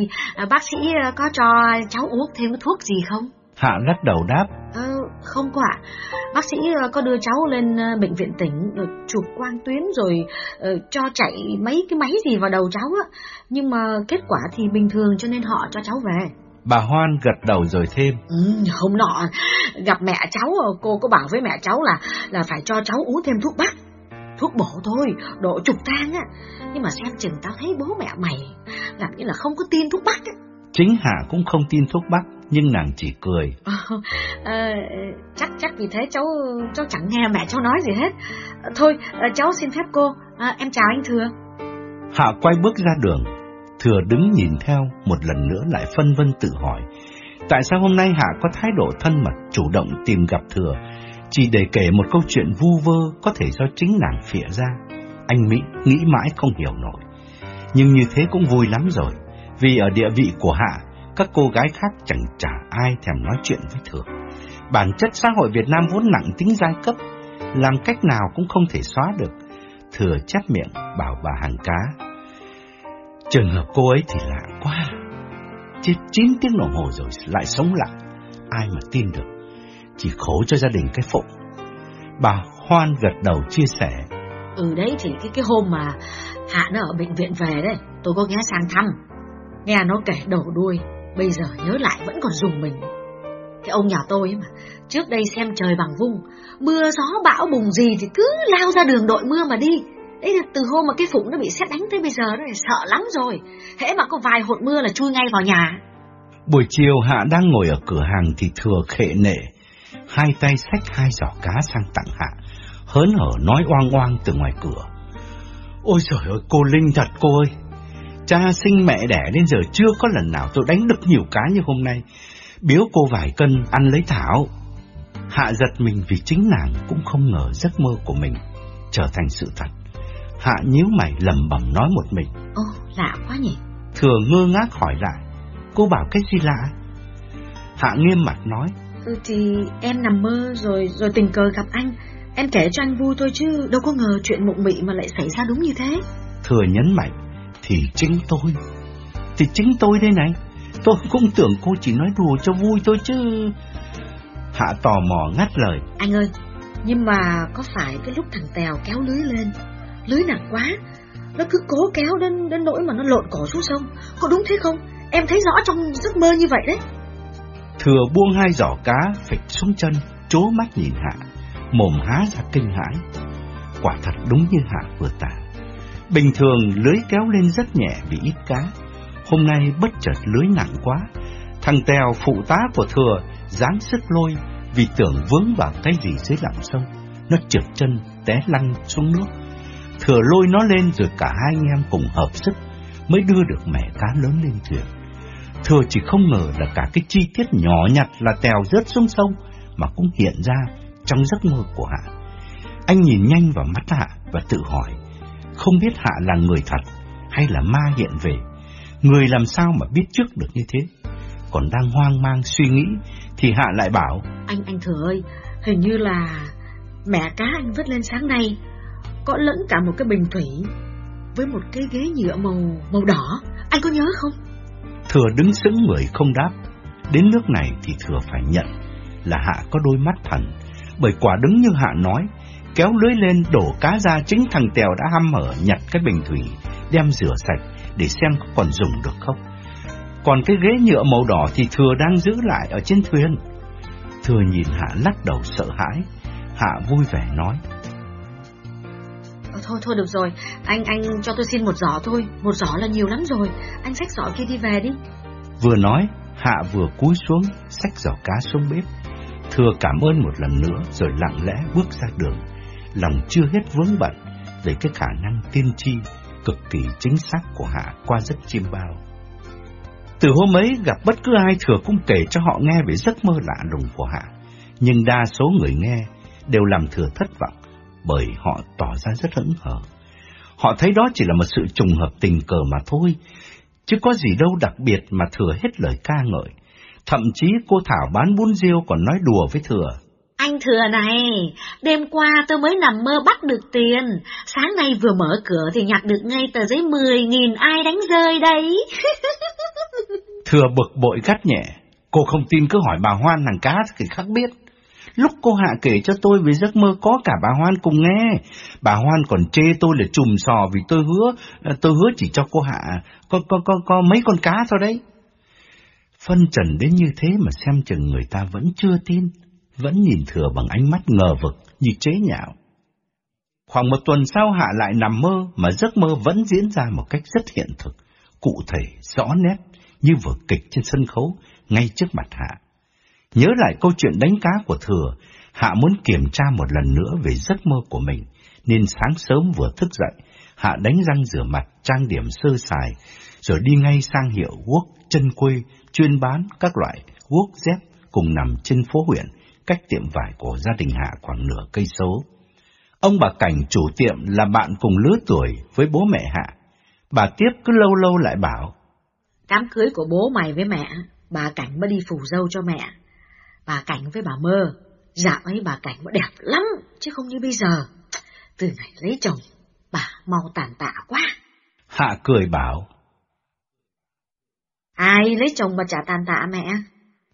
bác sĩ có cho cháu uống thêm cái thuốc gì không? Hạ lắc đầu đáp. Ờ, không có ạ. Bác sĩ có đưa cháu lên bệnh viện tỉnh, chụp quang tuyến rồi uh, cho chạy mấy cái máy gì vào đầu cháu á. Nhưng mà kết quả thì bình thường cho nên họ cho cháu về. Bà Hoan gật đầu rồi thêm. Ừ, hôm nọ gặp mẹ cháu, cô có bảo với mẹ cháu là là phải cho cháu uống thêm thuốc bắc. Thuốc bổ thôi, độ chục thang á. Nhưng mà xem chừng tao thấy bố mẹ mày làm như là không có tin thuốc bắc á. Chính Hạ cũng không tin thuốc bắc, nhưng nàng chỉ cười. À, chắc chắc vì thế cháu cháu chẳng nghe mẹ cháu nói gì hết. Thôi, cháu xin phép cô, à, em chào anh Thừa. Hạ quay bước ra đường, Thừa đứng nhìn theo, một lần nữa lại phân vân tự hỏi. Tại sao hôm nay Hạ có thái độ thân mật, chủ động tìm gặp Thừa, chỉ để kể một câu chuyện vu vơ có thể do chính nàng phịa ra. Anh Mỹ nghĩ mãi không hiểu nổi. Nhưng như thế cũng vui lắm rồi, vì ở địa vị của Hạ, các cô gái khác chẳng trả ai thèm nói chuyện với Thừa. Bản chất xã hội Việt Nam vốn nặng tính giai cấp, làm cách nào cũng không thể xóa được. Thừa chép miệng bảo bà hàng cá. Trường hợp cô ấy thì lạ quá. Chết 9 tiếng đồng hồ rồi lại sống lại. Ai mà tin được. Chỉ khổ cho gia đình cái phụng. Bà Hoan gật đầu chia sẻ. Ừ đấy thì cái cái hôm mà Hạ nó ở bệnh viện về đấy, tôi có ghé sang thăm. Nghe nó kể đổ đuôi, bây giờ nhớ lại vẫn còn dùng mình. Cái ông nhà tôi ấy mà, trước đây xem trời bằng vung, mưa gió bão bùng gì thì cứ lao ra đường đội mưa mà đi. Đấy là từ hôm mà cái phụng nó bị xét đánh tới bây giờ nó sợ lắm rồi. Hễ mà có vài hột mưa là chui ngay vào nhà. Buổi chiều Hạ đang ngồi ở cửa hàng thì thừa khệ nệ. Hai tay xách hai giỏ cá sang tặng Hạ. Hớn hở nói oang oang từ ngoài cửa. Ôi trời ơi, cô Linh thật cô ơi. Cha sinh mẹ đẻ đến giờ chưa có lần nào tôi đánh được nhiều cá như hôm nay. Biếu cô vài cân ăn lấy thảo. Hạ giật mình vì chính nàng cũng không ngờ giấc mơ của mình trở thành sự thật. Hạ nhíu mày lầm bầm nói một mình. Ồ, lạ quá nhỉ. Thừa ngơ ngác hỏi lại. Cô bảo cái gì lạ? Hạ nghiêm mặt nói. Ừ thì em nằm mơ rồi rồi tình cờ gặp anh. Em kể cho anh vui thôi chứ đâu có ngờ chuyện mộng mị mà lại xảy ra đúng như thế. Thừa nhấn mạnh. Thì chính tôi. Thì chính tôi đây này. Tôi cũng tưởng cô chỉ nói đùa cho vui thôi chứ. Hạ tò mò ngắt lời. Anh ơi, nhưng mà có phải cái lúc thằng Tèo kéo lưới lên lưới nặng quá Nó cứ cố kéo đến đến nỗi mà nó lộn cổ xuống sông Có đúng thế không? Em thấy rõ trong giấc mơ như vậy đấy Thừa buông hai giỏ cá phịch xuống chân Chố mắt nhìn Hạ Mồm há ra kinh hãi Quả thật đúng như Hạ vừa tả Bình thường lưới kéo lên rất nhẹ vì ít cá Hôm nay bất chợt lưới nặng quá, thằng Tèo phụ tá của Thừa dáng sức lôi vì tưởng vướng vào cái gì dưới lòng sông. Nó trượt chân, té lăn xuống nước. Thừa lôi nó lên rồi cả hai anh em cùng hợp sức mới đưa được mẻ cá lớn lên thuyền. Thừa chỉ không ngờ là cả cái chi tiết nhỏ nhặt là Tèo rớt xuống sông mà cũng hiện ra trong giấc mơ của Hạ. Anh nhìn nhanh vào mắt Hạ và tự hỏi, không biết Hạ là người thật hay là ma hiện về. Người làm sao mà biết trước được như thế? Còn đang hoang mang suy nghĩ thì Hạ lại bảo, Anh, anh Thừa ơi, hình như là mẹ cá anh vứt lên sáng nay, có lẫn cả một cái bình thủy với một cái ghế nhựa màu màu đỏ, anh có nhớ không? Thừa đứng sững người không đáp. Đến nước này thì Thừa phải nhận là Hạ có đôi mắt thần, bởi quả đứng như Hạ nói, kéo lưới lên đổ cá ra chính thằng Tèo đã hăm mở nhặt cái bình thủy, đem rửa sạch để xem có còn dùng được không. Còn cái ghế nhựa màu đỏ thì Thừa đang giữ lại ở trên thuyền. Thừa nhìn Hạ lắc đầu sợ hãi, Hạ vui vẻ nói. Ờ, thôi thôi được rồi, anh anh cho tôi xin một giỏ thôi, một giỏ là nhiều lắm rồi, anh xách giỏ kia đi về đi. Vừa nói, Hạ vừa cúi xuống, xách giỏ cá xuống bếp. thưa cảm ơn một lần nữa rồi lặng lẽ bước ra đường, lòng chưa hết vướng bận về cái khả năng tiên tri cực kỳ chính xác của Hạ qua giấc chiêm bao. Từ hôm ấy gặp bất cứ ai Thừa cũng kể cho họ nghe về giấc mơ lạ lùng của Hạ, nhưng đa số người nghe đều làm Thừa thất vọng bởi họ tỏ ra rất hững hờ. Họ thấy đó chỉ là một sự trùng hợp tình cờ mà thôi, chứ có gì đâu đặc biệt mà Thừa hết lời ca ngợi. Thậm chí cô Thảo bán bún riêu còn nói đùa với Thừa. Anh Thừa này, đêm qua tôi mới nằm mơ bắt được tiền, sáng nay vừa mở cửa thì nhặt được ngay tờ giấy 10.000 ai đánh rơi đấy. *laughs* Thừa bực bội gắt nhẹ, cô không tin cứ hỏi bà Hoan nàng cá thì khác biết. Lúc cô Hạ kể cho tôi về giấc mơ có cả bà Hoan cùng nghe. Bà Hoan còn chê tôi là trùm sò vì tôi hứa, ờ, tôi hứa chỉ cho cô Hạ có, có, có, có mấy con cá thôi đấy. Phân trần đến như thế mà xem chừng người ta vẫn chưa tin, vẫn nhìn thừa bằng ánh mắt ngờ vực như chế nhạo. Khoảng một tuần sau Hạ lại nằm mơ mà giấc mơ vẫn diễn ra một cách rất hiện thực, cụ thể, rõ nét, như vở kịch trên sân khấu, ngay trước mặt Hạ. Nhớ lại câu chuyện đánh cá của Thừa, Hạ muốn kiểm tra một lần nữa về giấc mơ của mình, nên sáng sớm vừa thức dậy, Hạ đánh răng rửa mặt, trang điểm sơ sài, rồi đi ngay sang hiệu quốc chân quê chuyên bán các loại quốc dép cùng nằm trên phố huyện, cách tiệm vải của gia đình Hạ khoảng nửa cây số. Ông bà Cảnh chủ tiệm là bạn cùng lứa tuổi với bố mẹ Hạ. Bà tiếp cứ lâu lâu lại bảo. Đám cưới của bố mày với mẹ, bà Cảnh mới đi phủ dâu cho mẹ. Bà Cảnh với bà Mơ, dạo ấy bà Cảnh đẹp lắm, chứ không như bây giờ. Từ ngày lấy chồng, bà mau tàn tạ quá. Hạ cười bảo. Ai lấy chồng mà chả tàn tạ mẹ?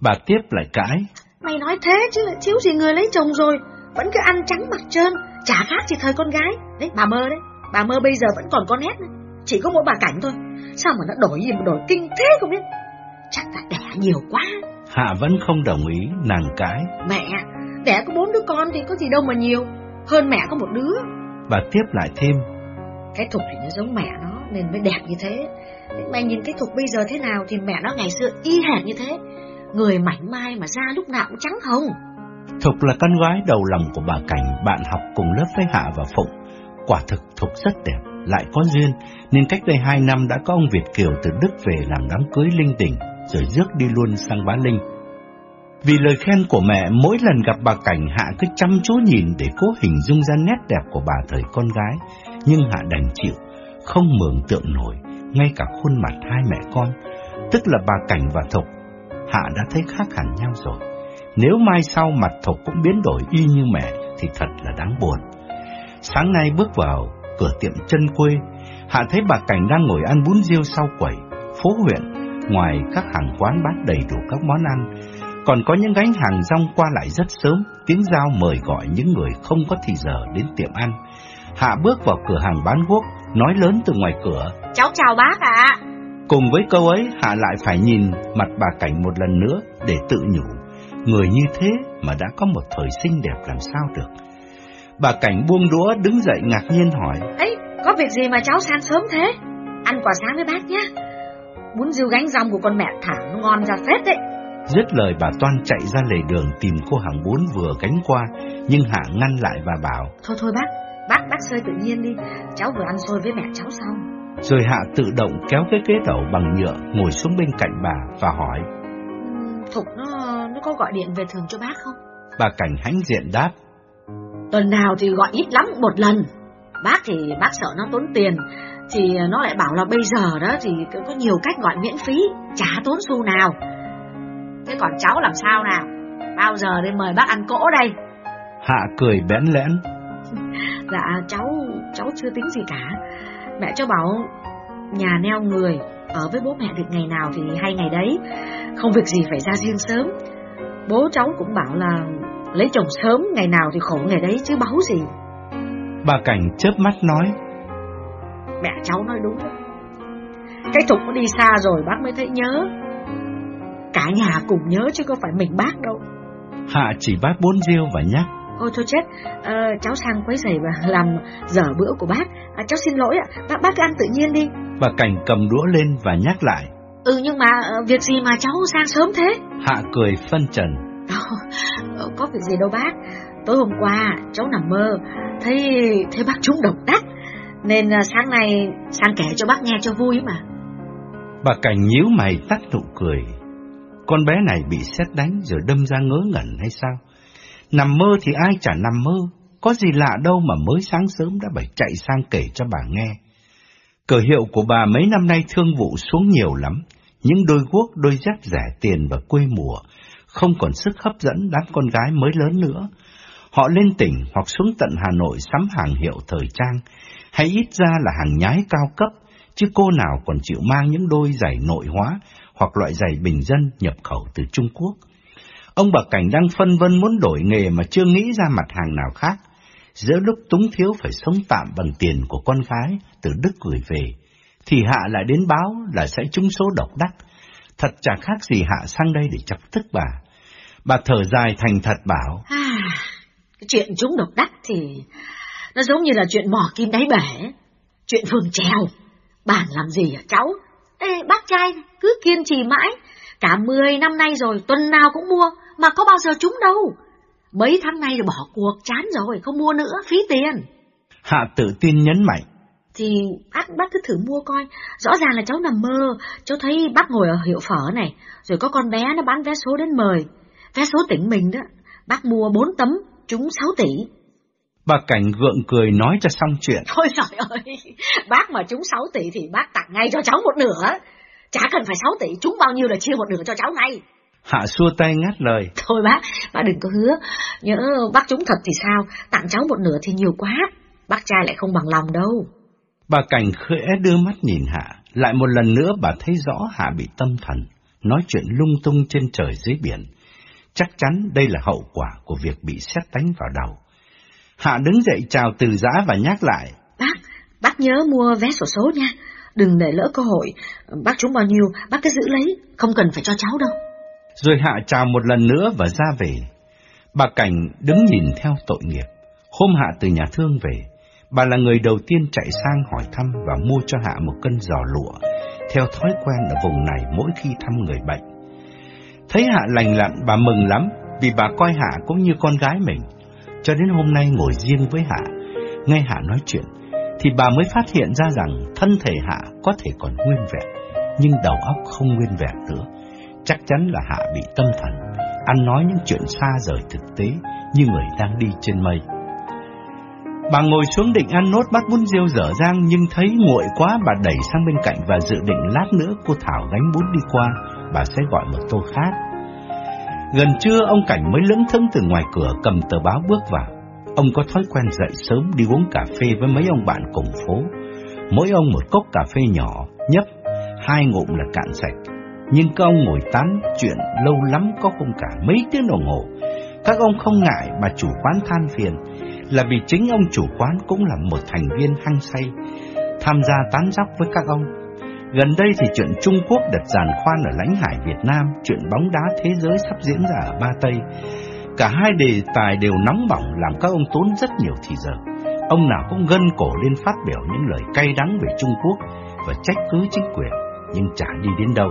Bà tiếp lại cãi. Mày nói thế chứ thiếu gì người lấy chồng rồi, vẫn cứ ăn trắng mặc trơn, chả khác gì thời con gái. Đấy, bà Mơ đấy, bà Mơ bây giờ vẫn còn có nét, chỉ có mỗi bà Cảnh thôi. Sao mà nó đổi gì mà đổi kinh thế không biết? Chắc là đẻ nhiều quá. Hạ vẫn không đồng ý, nàng cãi. Mẹ, đẻ có bốn đứa con thì có gì đâu mà nhiều, hơn mẹ có một đứa. Bà tiếp lại thêm. Cái thục thì nó giống mẹ nó nên mới đẹp như thế. Mày nhìn cái thục bây giờ thế nào thì mẹ nó ngày xưa y hệt như thế. Người mảnh mai mà da lúc nào cũng trắng hồng. Thục là con gái đầu lòng của bà Cảnh, bạn học cùng lớp với Hạ và Phụng. Quả thực Thục rất đẹp, lại có duyên, nên cách đây hai năm đã có ông Việt Kiều từ Đức về làm đám cưới linh đình, rồi rước đi luôn sang Bá Linh. Vì lời khen của mẹ, mỗi lần gặp bà Cảnh Hạ cứ chăm chú nhìn để cố hình dung ra nét đẹp của bà thời con gái, nhưng Hạ đành chịu, không mường tượng nổi, ngay cả khuôn mặt hai mẹ con, tức là bà Cảnh và Thục, Hạ đã thấy khác hẳn nhau rồi. Nếu mai sau mặt Thục cũng biến đổi y như mẹ thì thật là đáng buồn. Sáng nay bước vào cửa tiệm chân quê, Hạ thấy bà Cảnh đang ngồi ăn bún riêu sau quầy, phố huyện, ngoài các hàng quán bán đầy đủ các món ăn, còn có những gánh hàng rong qua lại rất sớm, tiếng giao mời gọi những người không có thì giờ đến tiệm ăn. Hạ bước vào cửa hàng bán guốc, nói lớn từ ngoài cửa. Cháu chào bác ạ. Cùng với câu ấy, Hạ lại phải nhìn mặt bà Cảnh một lần nữa để tự nhủ. Người như thế mà đã có một thời xinh đẹp làm sao được. Bà Cảnh buông đũa đứng dậy ngạc nhiên hỏi. Ấy, có việc gì mà cháu sang sớm thế? Ăn quà sáng với bác nhé. Bún riêu gánh rong của con mẹ Thảo nó ngon ra phết đấy. Dứt lời bà Toan chạy ra lề đường tìm cô hàng bún vừa gánh qua, nhưng Hạ ngăn lại và bảo. Thôi thôi bác, bác bác sơi tự nhiên đi, cháu vừa ăn xôi với mẹ cháu xong. Rồi Hạ tự động kéo cái ghế đầu bằng nhựa ngồi xuống bên cạnh bà và hỏi. Thục nó nó có gọi điện về thường cho bác không? Bà Cảnh hãnh diện đáp. Tuần nào thì gọi ít lắm một lần. Bác thì bác sợ nó tốn tiền, thì nó lại bảo là bây giờ đó thì có nhiều cách gọi miễn phí, chả tốn xu nào. Thế còn cháu làm sao nào? Bao giờ để mời bác ăn cỗ đây? Hạ cười bẽn lẽn. *laughs* dạ cháu cháu chưa tính gì cả. Mẹ cháu bảo nhà neo người ở với bố mẹ được ngày nào thì hay ngày đấy, không việc gì phải ra riêng sớm. Bố cháu cũng bảo là lấy chồng sớm ngày nào thì khổ ngày đấy chứ báu gì. Bà Cảnh chớp mắt nói. Mẹ cháu nói đúng đó. Cái Thục nó đi xa rồi bác mới thấy nhớ. Cả nhà cùng nhớ chứ có phải mình bác đâu. Hạ chỉ bác bốn riêu và nhắc. Ôi thôi chết, à, cháu sang quấy giày và làm dở bữa của bác. À, cháu xin lỗi ạ, bác bác cứ ăn tự nhiên đi. Bà Cảnh cầm đũa lên và nhắc lại. Ừ nhưng mà uh, việc gì mà cháu sang sớm thế? Hạ cười phân trần. Oh, có việc gì đâu bác. Tối hôm qua cháu nằm mơ, thấy thấy bác trúng độc đắc. Nên à, sáng nay sang kể cho bác nghe cho vui mà. Bà Cảnh nhíu mày tắt nụ cười. Con bé này bị xét đánh rồi đâm ra ngớ ngẩn hay sao? Nằm mơ thì ai chả nằm mơ, có gì lạ đâu mà mới sáng sớm đã phải chạy sang kể cho bà nghe. Cờ hiệu của bà mấy năm nay thương vụ xuống nhiều lắm, những đôi guốc đôi dép rẻ tiền và quê mùa, không còn sức hấp dẫn đám con gái mới lớn nữa. Họ lên tỉnh hoặc xuống tận Hà Nội sắm hàng hiệu thời trang, hay ít ra là hàng nhái cao cấp, chứ cô nào còn chịu mang những đôi giày nội hóa hoặc loại giày bình dân nhập khẩu từ Trung Quốc. Ông bà Cảnh đang phân vân muốn đổi nghề mà chưa nghĩ ra mặt hàng nào khác. Giữa lúc túng thiếu phải sống tạm bằng tiền của con gái từ Đức gửi về, thì Hạ lại đến báo là sẽ trúng số độc đắc. Thật chả khác gì Hạ sang đây để chọc tức bà. Bà thở dài thành thật bảo. À, cái chuyện trúng độc đắc thì nó giống như là chuyện mò kim đáy bể. Chuyện phường trèo. Bàn làm gì hả cháu? Ê, bác trai cứ kiên trì mãi. Cả 10 năm nay rồi, tuần nào cũng mua, mà có bao giờ trúng đâu. Mấy tháng nay rồi bỏ cuộc chán rồi, không mua nữa, phí tiền. Hạ tự tin nhấn mạnh. Thì bác, bác cứ thử mua coi, rõ ràng là cháu nằm mơ, cháu thấy bác ngồi ở hiệu phở này, rồi có con bé nó bán vé số đến mời. Vé số tỉnh mình đó, bác mua 4 tấm, trúng 6 tỷ. Bà Cảnh gượng cười nói cho xong chuyện. Thôi trời ơi, bác mà trúng 6 tỷ thì bác tặng ngay cho cháu một nửa. Chả cần phải 6 tỷ, trúng bao nhiêu là chia một nửa cho cháu ngay. Hạ xua tay ngắt lời. Thôi bác, bác đừng có hứa. Nhớ bác trúng thật thì sao, tặng cháu một nửa thì nhiều quá. Bác trai lại không bằng lòng đâu. Bà Cảnh khẽ đưa mắt nhìn Hạ, lại một lần nữa bà thấy rõ Hạ bị tâm thần, nói chuyện lung tung trên trời dưới biển. Chắc chắn đây là hậu quả của việc bị xét đánh vào đầu. Hạ đứng dậy chào từ giã và nhắc lại. Bác, bác nhớ mua vé sổ số nha. Đừng để lỡ cơ hội. Bác trúng bao nhiêu, bác cứ giữ lấy, không cần phải cho cháu đâu. Rồi Hạ chào một lần nữa và ra về. Bà Cảnh đứng nhìn theo tội nghiệp. Hôm Hạ từ nhà thương về, bà là người đầu tiên chạy sang hỏi thăm và mua cho Hạ một cân giò lụa, theo thói quen ở vùng này mỗi khi thăm người bệnh. Thấy Hạ lành lặn, bà mừng lắm, vì bà coi Hạ cũng như con gái mình. Cho đến hôm nay ngồi riêng với Hạ, nghe Hạ nói chuyện, thì bà mới phát hiện ra rằng thân thể Hạ có thể còn nguyên vẹn, nhưng đầu óc không nguyên vẹn nữa. Chắc chắn là Hạ bị tâm thần, ăn nói những chuyện xa rời thực tế như người đang đi trên mây. Bà ngồi xuống định ăn nốt bát bún riêu dở dang nhưng thấy nguội quá bà đẩy sang bên cạnh và dự định lát nữa cô Thảo gánh bún đi qua, bà sẽ gọi một tô khác. Gần trưa ông Cảnh mới lững thững từ ngoài cửa cầm tờ báo bước vào. Ông có thói quen dậy sớm đi uống cà phê với mấy ông bạn cùng phố. Mỗi ông một cốc cà phê nhỏ, nhấp, hai ngụm là cạn sạch. Nhưng các ông ngồi tán chuyện lâu lắm có không cả mấy tiếng đồng hồ. Các ông không ngại bà chủ quán than phiền là vì chính ông chủ quán cũng là một thành viên hăng say, tham gia tán dóc với các ông. Gần đây thì chuyện Trung Quốc đặt giàn khoan ở lãnh hải Việt Nam, chuyện bóng đá thế giới sắp diễn ra ở Ba Tây. Cả hai đề tài đều nóng bỏng làm các ông tốn rất nhiều thì giờ. Ông nào cũng gân cổ lên phát biểu những lời cay đắng về Trung Quốc và trách cứ chính quyền. nhưng chả đi đến đâu,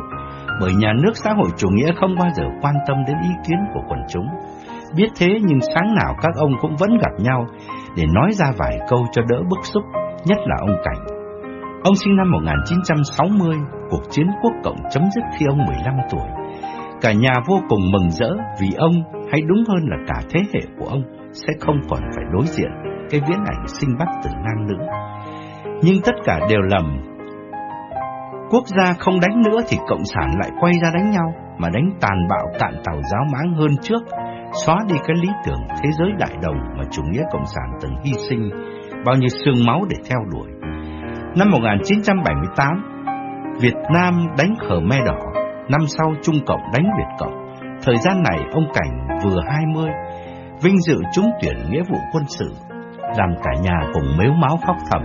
bởi nhà nước xã hội chủ nghĩa không bao giờ quan tâm đến ý kiến của quần chúng. Biết thế nhưng sáng nào các ông cũng vẫn gặp nhau để nói ra vài câu cho đỡ bức xúc, nhất là ông Cảnh. Ông sinh năm 1960, cuộc chiến quốc cộng chấm dứt khi ông 15 tuổi. Cả nhà vô cùng mừng rỡ vì ông, hay đúng hơn là cả thế hệ của ông, sẽ không còn phải đối diện cái viễn ảnh sinh bắt từ nam nữ. Nhưng tất cả đều lầm. Quốc gia không đánh nữa thì cộng sản lại quay ra đánh nhau, mà đánh tàn bạo cạn tàu giáo máng hơn trước, xóa đi cái lý tưởng thế giới đại đồng mà chủ nghĩa cộng sản từng hy sinh bao nhiêu xương máu để theo đuổi. Năm 1978, Việt Nam đánh Khmer Đỏ, năm sau Trung Cộng đánh Việt Cộng. Thời gian này ông Cảnh vừa 20, vinh dự trúng tuyển nghĩa vụ quân sự, làm cả nhà cùng mếu máu khóc thầm.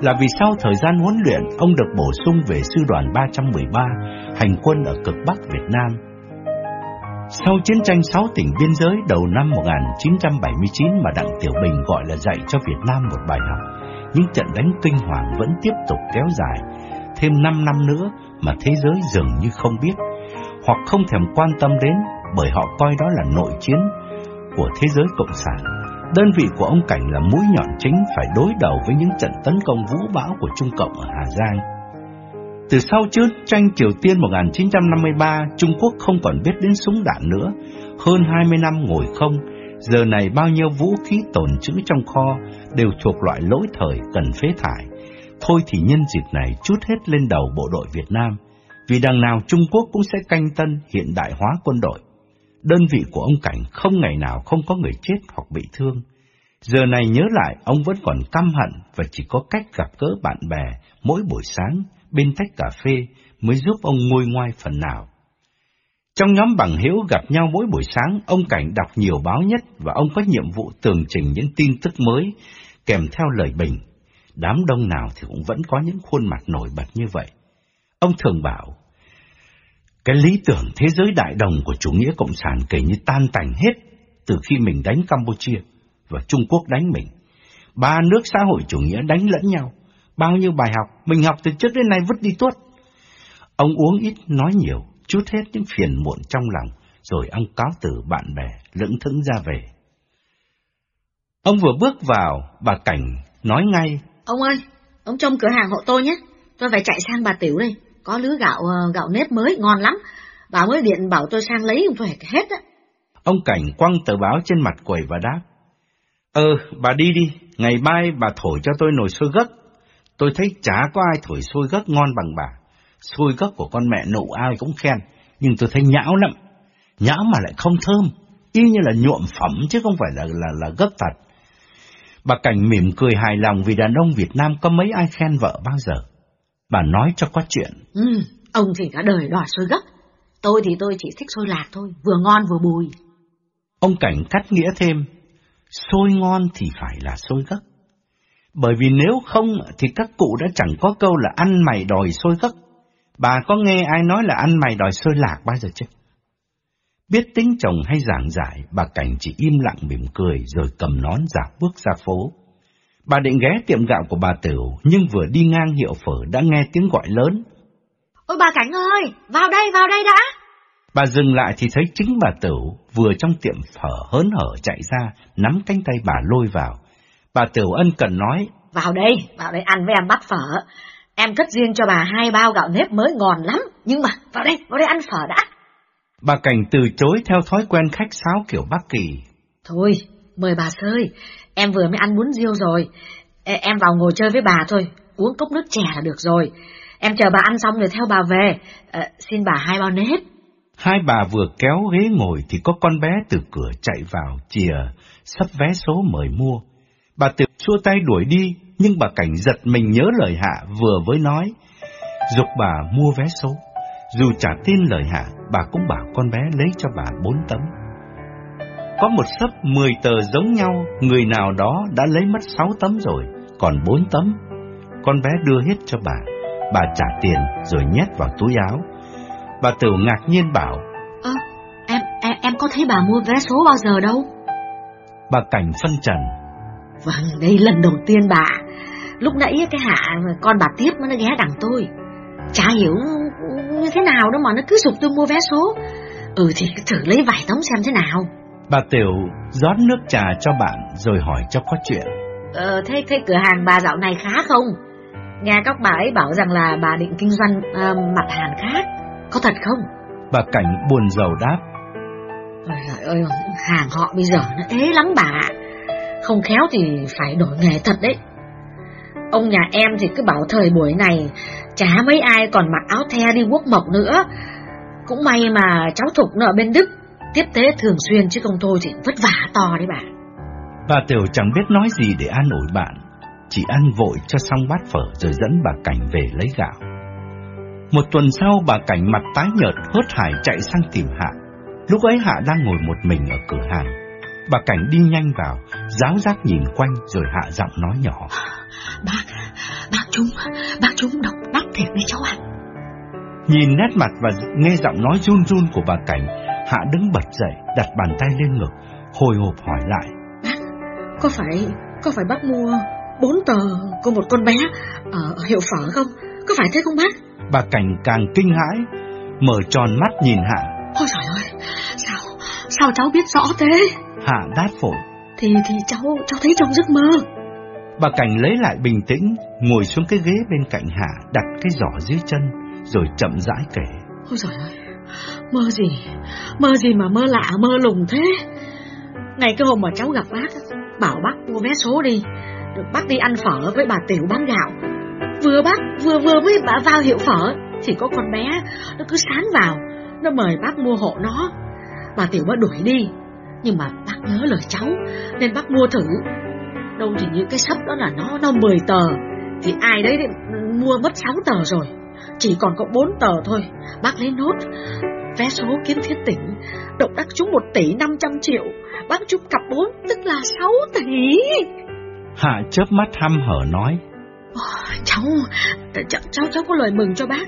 Là vì sau thời gian huấn luyện, ông được bổ sung về sư đoàn 313, hành quân ở cực Bắc Việt Nam. Sau chiến tranh 6 tỉnh biên giới đầu năm 1979 mà Đặng Tiểu Bình gọi là dạy cho Việt Nam một bài học, những trận đánh kinh hoàng vẫn tiếp tục kéo dài, thêm 5 năm nữa mà thế giới dường như không biết, hoặc không thèm quan tâm đến bởi họ coi đó là nội chiến của thế giới cộng sản. Đơn vị của ông Cảnh là mũi nhọn chính phải đối đầu với những trận tấn công vũ bão của Trung Cộng ở Hà Giang. Từ sau chiến tranh Triều Tiên 1953, Trung Quốc không còn biết đến súng đạn nữa. Hơn 20 năm ngồi không, giờ này bao nhiêu vũ khí tồn trữ trong kho đều thuộc loại lỗi thời cần phế thải. Thôi thì nhân dịp này chút hết lên đầu bộ đội Việt Nam, vì đằng nào Trung Quốc cũng sẽ canh tân hiện đại hóa quân đội. Đơn vị của ông Cảnh không ngày nào không có người chết hoặc bị thương. Giờ này nhớ lại, ông vẫn còn căm hận và chỉ có cách gặp gỡ bạn bè mỗi buổi sáng bên tách cà phê mới giúp ông ngôi ngoai phần nào. Trong nhóm bằng hữu gặp nhau mỗi buổi sáng, ông Cảnh đọc nhiều báo nhất và ông có nhiệm vụ tường trình những tin tức mới kèm theo lời bình. Đám đông nào thì cũng vẫn có những khuôn mặt nổi bật như vậy. Ông thường bảo, cái lý tưởng thế giới đại đồng của chủ nghĩa cộng sản kể như tan tành hết từ khi mình đánh Campuchia và Trung Quốc đánh mình. Ba nước xã hội chủ nghĩa đánh lẫn nhau. Bao nhiêu bài học mình học từ trước đến nay vứt đi tuốt. Ông uống ít nói nhiều, chút hết những phiền muộn trong lòng, rồi ông cáo từ bạn bè, lững thững ra về. Ông vừa bước vào, bà Cảnh nói ngay. Ông ơi, ông trông cửa hàng hộ tôi nhé, tôi phải chạy sang bà Tiểu đây, có lứa gạo uh, gạo nếp mới, ngon lắm. Bà mới điện bảo tôi sang lấy, tôi hết á. Ông Cảnh quăng tờ báo trên mặt quầy và đáp. Ờ, bà đi đi, ngày mai bà thổi cho tôi nồi sôi gấc. Tôi thấy chả có ai thổi sôi gấc ngon bằng bà. Sôi gấc của con mẹ nụ ai cũng khen, nhưng tôi thấy nhão lắm. Nhão mà lại không thơm, y như là nhuộm phẩm chứ không phải là là là gấc thật. Bà Cảnh mỉm cười hài lòng vì đàn ông Việt Nam có mấy ai khen vợ bao giờ. Bà nói cho có chuyện. Ừ, ông thì cả đời đòi sôi gấc. Tôi thì tôi chỉ thích sôi lạc thôi, vừa ngon vừa bùi. Ông Cảnh cắt nghĩa thêm, sôi ngon thì phải là sôi gấc. Bởi vì nếu không thì các cụ đã chẳng có câu là ăn mày đòi sôi gấc. Bà có nghe ai nói là ăn mày đòi sôi lạc bao giờ chưa? Biết tính chồng hay giảng giải, bà Cảnh chỉ im lặng mỉm cười rồi cầm nón dạo bước ra phố. Bà định ghé tiệm gạo của bà Tửu, nhưng vừa đi ngang hiệu phở đã nghe tiếng gọi lớn. Ôi bà Cảnh ơi, vào đây, vào đây đã. Bà dừng lại thì thấy chính bà Tửu vừa trong tiệm phở hớn hở chạy ra, nắm cánh tay bà lôi vào. Bà Tửu ân cần nói. Vào đây, vào đây ăn với em bắt phở. Em cất riêng cho bà hai bao gạo nếp mới ngon lắm. Nhưng mà, vào đây, vào đây ăn phở đã. Bà Cảnh từ chối theo thói quen khách sáo kiểu Bắc Kỳ. Thôi, mời bà sơi. Em vừa mới ăn bún riêu rồi. Em vào ngồi chơi với bà thôi. Uống cốc nước chè là được rồi. Em chờ bà ăn xong rồi theo bà về. À, xin bà hai bao nếp. Hai bà vừa kéo ghế ngồi thì có con bé từ cửa chạy vào, chìa, sắp vé số mời mua. Bà Tiệp xua tay đuổi đi, nhưng bà Cảnh giật mình nhớ lời Hạ vừa với nói. Dục bà mua vé số. Dù trả tin lời Hạ, bà cũng bảo con bé lấy cho bà bốn tấm. Có một sấp mười tờ giống nhau, người nào đó đã lấy mất sáu tấm rồi, còn bốn tấm. Con bé đưa hết cho bà, bà trả tiền rồi nhét vào túi áo. Bà Tửu ngạc nhiên bảo, Ơ, em, em, em có thấy bà mua vé số bao giờ đâu? Bà Cảnh phân trần. Vâng, đây lần đầu tiên bà. Lúc nãy cái hạ con bà tiếp nó ghé đằng tôi. Chả hiểu như thế nào đâu mà nó cứ dục tôi mua vé số. Ừ thì thử lấy vài tấm xem thế nào. Bà Tiểu rót nước trà cho bạn rồi hỏi cho có chuyện. Ờ, thế, thế cửa hàng bà dạo này khá không? Nghe các bà ấy bảo rằng là bà định kinh doanh uh, mặt hàng khác. Có thật không? Bà Cảnh buồn rầu đáp. Ôi trời ơi, hàng họ bây giờ nó ế lắm bà Không khéo thì phải đổi nghề thật đấy. Ông nhà em thì cứ bảo thời buổi này chả mấy ai còn mặc áo the đi quốc mộc nữa. Cũng may mà cháu Thục nó ở bên Đức, tiếp tế thường xuyên chứ không thôi thì vất vả to đấy bà. Bà Tiểu chẳng biết nói gì để an ủi bạn, chỉ ăn vội cho xong bát phở rồi dẫn bà Cảnh về lấy gạo. Một tuần sau bà Cảnh mặt tái nhợt hớt hải chạy sang tìm Hạ. Lúc ấy Hạ đang ngồi một mình ở cửa hàng. Bà Cảnh đi nhanh vào, giáo giác nhìn quanh rồi hạ giọng nói nhỏ. Bác, bác chúng, bác chúng độc đắc thiệt đấy cháu ạ. Nhìn nét mặt và nghe giọng nói run run của bà Cảnh, Hạ đứng bật dậy, đặt bàn tay lên ngực, hồi hộp hỏi lại. Bác, có phải, có phải bác mua bốn tờ của một con bé ở hiệu phở không? Có phải thế không bác? Bà Cảnh càng kinh hãi, mở tròn mắt nhìn Hạ. Ôi trời ơi, sao, sao cháu biết rõ thế? Hạ đát phổi. Thì, thì cháu, cháu thấy trong giấc mơ. Bà Cảnh lấy lại bình tĩnh, ngồi xuống cái ghế bên cạnh Hạ, đặt cái giỏ dưới chân, rồi chậm rãi kể. Ôi trời ơi, mơ gì, mơ gì mà mơ lạ, mơ lùng thế. Ngày cái hôm mà cháu gặp bác, bảo bác mua vé số đi, được bác đi ăn phở với bà Tiểu bán gạo. Vừa bác, vừa vừa mới bà vào hiệu phở, thì có con bé, nó cứ sán vào, nó mời bác mua hộ nó. Bà Tiểu mới đuổi đi, nhưng mà bác nhớ lời cháu, nên bác mua thử. Đâu thì những cái sấp đó là nó nó 10 tờ, thì ai đấy mua mất 6 tờ rồi. Chỉ còn có 4 tờ thôi, bác lấy nốt. Vé số kiến thiết tỉnh, động đắc trúng 1 tỷ 500 triệu, bác trúng cặp 4, tức là 6 tỷ. Hạ chớp mắt hăm hở nói. Oh, cháu, cháu, cháu, cháu có lời mừng cho bác.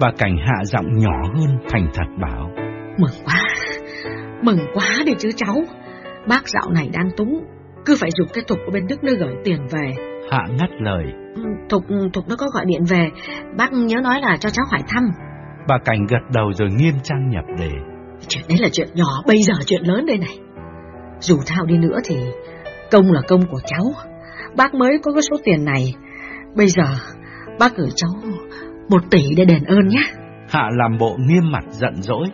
Bà Cảnh hạ giọng nhỏ hơn thành thật bảo. Mừng quá, mừng quá đi chứ cháu. Bác dạo này đang túng, cứ phải dục cái Thục ở bên Đức nó gửi tiền về. Hạ ngắt lời. Thục, Thục nó có gọi điện về, bác nhớ nói là cho cháu hỏi thăm. Bà Cảnh gật đầu rồi nghiêm trang nhập đề. Chuyện đấy là chuyện nhỏ, bây giờ chuyện lớn đây này. Dù thao đi nữa thì công là công của cháu. Bác mới có cái số tiền này, bây giờ bác gửi cháu một tỷ để đền ơn nhé. Hạ làm bộ nghiêm mặt giận dỗi.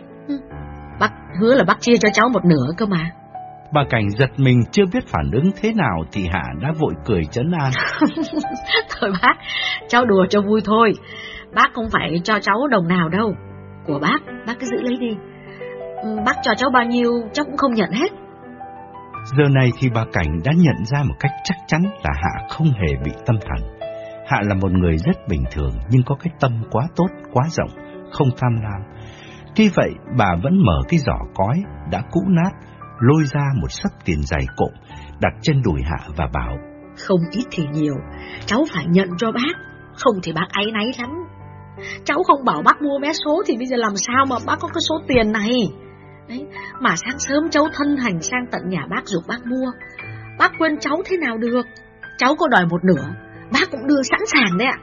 Bác hứa là bác chia cho cháu một nửa cơ mà. Bà Cảnh giật mình chưa biết phản ứng thế nào thì Hạ đã vội cười chấn an. *laughs* thôi bác, cháu đùa cho vui thôi. Bác không phải cho cháu đồng nào đâu. Của bác, bác cứ giữ lấy đi. Bác cho cháu bao nhiêu cháu cũng không nhận hết. Giờ này thì bà Cảnh đã nhận ra một cách chắc chắn là Hạ không hề bị tâm thần. Hạ là một người rất bình thường nhưng có cái tâm quá tốt, quá rộng, không tham lam. Tuy vậy bà vẫn mở cái giỏ cói đã cũ nát, lôi ra một sấp tiền dày cộm, đặt trên đùi Hạ và bảo Không ít thì nhiều, cháu phải nhận cho bác, không thì bác áy náy lắm. Cháu không bảo bác mua vé số thì bây giờ làm sao mà bác có cái số tiền này. Đấy, mà sáng sớm cháu thân hành sang tận nhà bác giúp bác mua. Bác quên cháu thế nào được. Cháu có đòi một nửa, bác cũng đưa sẵn sàng đấy ạ.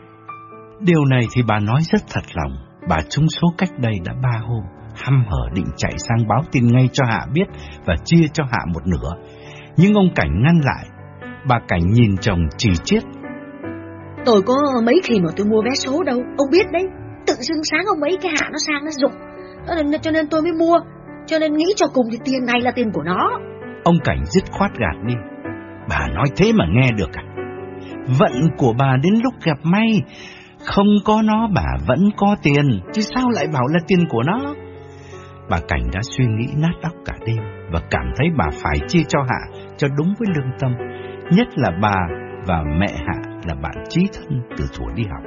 Điều này thì bà nói rất thật lòng. Bà trúng số cách đây đã ba hôm. Hăm hở định chạy sang báo tin ngay cho Hạ biết và chia cho Hạ một nửa. Nhưng ông Cảnh ngăn lại. Bà Cảnh nhìn chồng chỉ chiết. Tôi có mấy khi mà tôi mua vé số đâu, ông biết đấy. Tự dưng sáng ông mấy cái Hạ nó sang nó dụng. Cho nên tôi mới mua. Cho nên nghĩ cho cùng thì tiền này là tiền của nó. Ông Cảnh dứt khoát gạt đi. Bà nói thế mà nghe được à? Vận của bà đến lúc gặp may, không có nó bà vẫn có tiền, chứ sao lại bảo là tiền của nó? Bà Cảnh đã suy nghĩ nát óc cả đêm và cảm thấy bà phải chia cho Hạ cho đúng với lương tâm, nhất là bà và mẹ Hạ là bạn chí thân từ thuở đi học.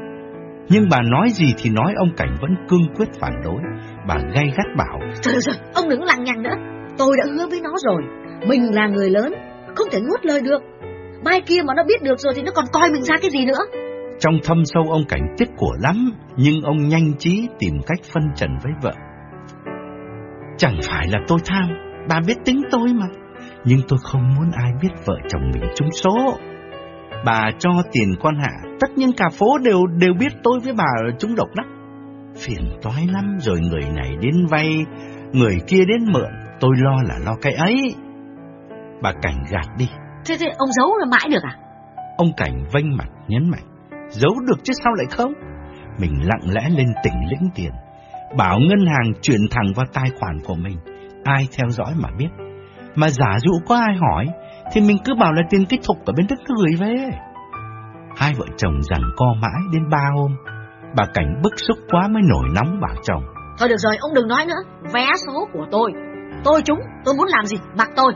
Nhưng bà nói gì thì nói ông Cảnh vẫn cương quyết phản đối, bà gay gắt bảo. Trời ơi, ông đừng lằng nhằng nữa, tôi đã hứa với nó rồi, mình là người lớn, không thể nuốt lời được. Mai kia mà nó biết được rồi thì nó còn coi mình ra cái gì nữa. Trong thâm sâu ông Cảnh tiếc của lắm, nhưng ông nhanh trí tìm cách phân trần với vợ. Chẳng phải là tôi tham, bà biết tính tôi mà. Nhưng tôi không muốn ai biết vợ chồng mình trúng số. Bà cho tiền con hạ, tất nhiên cả phố đều đều biết tôi với bà trúng độc đắc. Phiền toái lắm rồi người này đến vay, người kia đến mượn, tôi lo là lo cái ấy. Bà Cảnh gạt đi. Thế thì ông giấu là mãi được à? Ông Cảnh vênh mặt nhấn mạnh. Giấu được chứ sao lại không? Mình lặng lẽ lên tỉnh lĩnh tiền. Bảo ngân hàng chuyển thẳng vào tài khoản của mình. Ai theo dõi mà biết. Mà giả dụ có ai hỏi, thì mình cứ bảo là tiền kích thục ở bên đất gửi về. Hai vợ chồng giằng co mãi đến ba hôm. Bà Cảnh bức xúc quá mới nổi nóng bảo chồng. Thôi được rồi, ông đừng nói nữa. Vé số của tôi. Tôi chúng, tôi muốn làm gì, mặc tôi.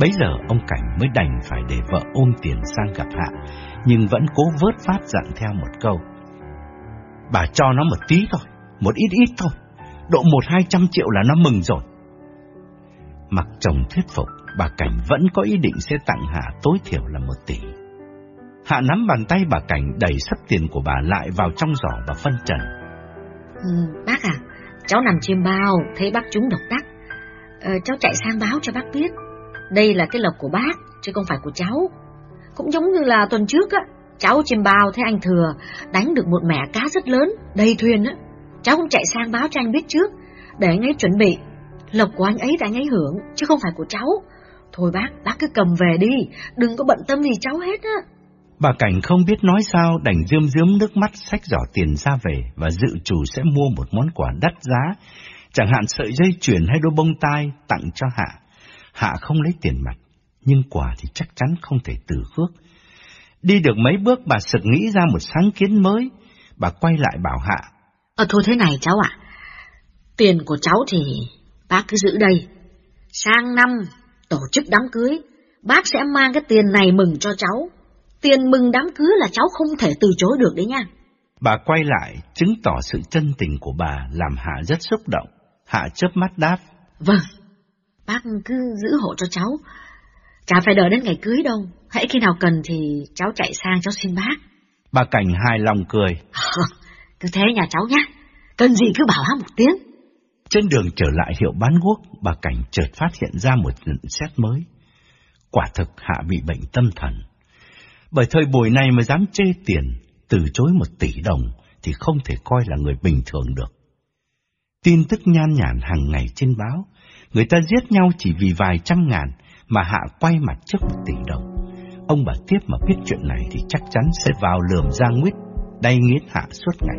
Bấy giờ ông Cảnh mới đành phải để vợ ôm tiền sang gặp Hạ, nhưng vẫn cố vớt phát dặn theo một câu. Bà cho nó một tí thôi, một ít ít thôi, độ một hai trăm triệu là nó mừng rồi. Mặc chồng thuyết phục, bà Cảnh vẫn có ý định sẽ tặng Hạ tối thiểu là một tỷ. Hạ nắm bàn tay bà Cảnh đẩy sắp tiền của bà lại vào trong giỏ và phân trần. Ừ, bác à, cháu nằm trên bao, thấy bác trúng độc đắc. Ờ, cháu chạy sang báo cho bác biết. Đây là cái lộc của bác, chứ không phải của cháu. Cũng giống như là tuần trước á, cháu trên bao thấy anh Thừa đánh được một mẻ cá rất lớn, đầy thuyền á. Cháu cũng chạy sang báo cho anh biết trước, để anh ấy chuẩn bị. Lộc của anh ấy đã anh ấy hưởng, chứ không phải của cháu. Thôi bác, bác cứ cầm về đi, đừng có bận tâm gì cháu hết á. Bà Cảnh không biết nói sao đành rơm rớm nước mắt xách giỏ tiền ra về và dự chủ sẽ mua một món quà đắt giá, chẳng hạn sợi dây chuyền hay đôi bông tai tặng cho Hạ. Hạ không lấy tiền mặt, nhưng quà thì chắc chắn không thể từ khước Đi được mấy bước bà sực nghĩ ra một sáng kiến mới, bà quay lại bảo Hạ. Ờ thôi thế này cháu ạ, tiền của cháu thì bác cứ giữ đây. Sang năm tổ chức đám cưới, bác sẽ mang cái tiền này mừng cho cháu. Tiền mừng đám cưới là cháu không thể từ chối được đấy nha. Bà quay lại, chứng tỏ sự chân tình của bà làm Hạ rất xúc động. Hạ chớp mắt đáp. Vâng, bác cứ giữ hộ cho cháu. Chả phải đợi đến ngày cưới đâu. Hãy khi nào cần thì cháu chạy sang cháu xin bác. Bà Cảnh hài lòng cười. *laughs* cứ thế nhà cháu nhé. Cần gì cứ bảo hát một tiếng. Trên đường trở lại hiệu bán quốc, bà Cảnh chợt phát hiện ra một nhận xét mới. Quả thực Hạ bị bệnh tâm thần. Bởi thời buổi này mà dám chê tiền, từ chối một tỷ đồng thì không thể coi là người bình thường được. Tin tức nhan nhản hàng ngày trên báo, người ta giết nhau chỉ vì vài trăm ngàn mà Hạ quay mặt trước một tỷ đồng. Ông bà tiếp mà biết chuyện này thì chắc chắn sẽ vào lườm ra nguyết, đay nghiến Hạ suốt ngày.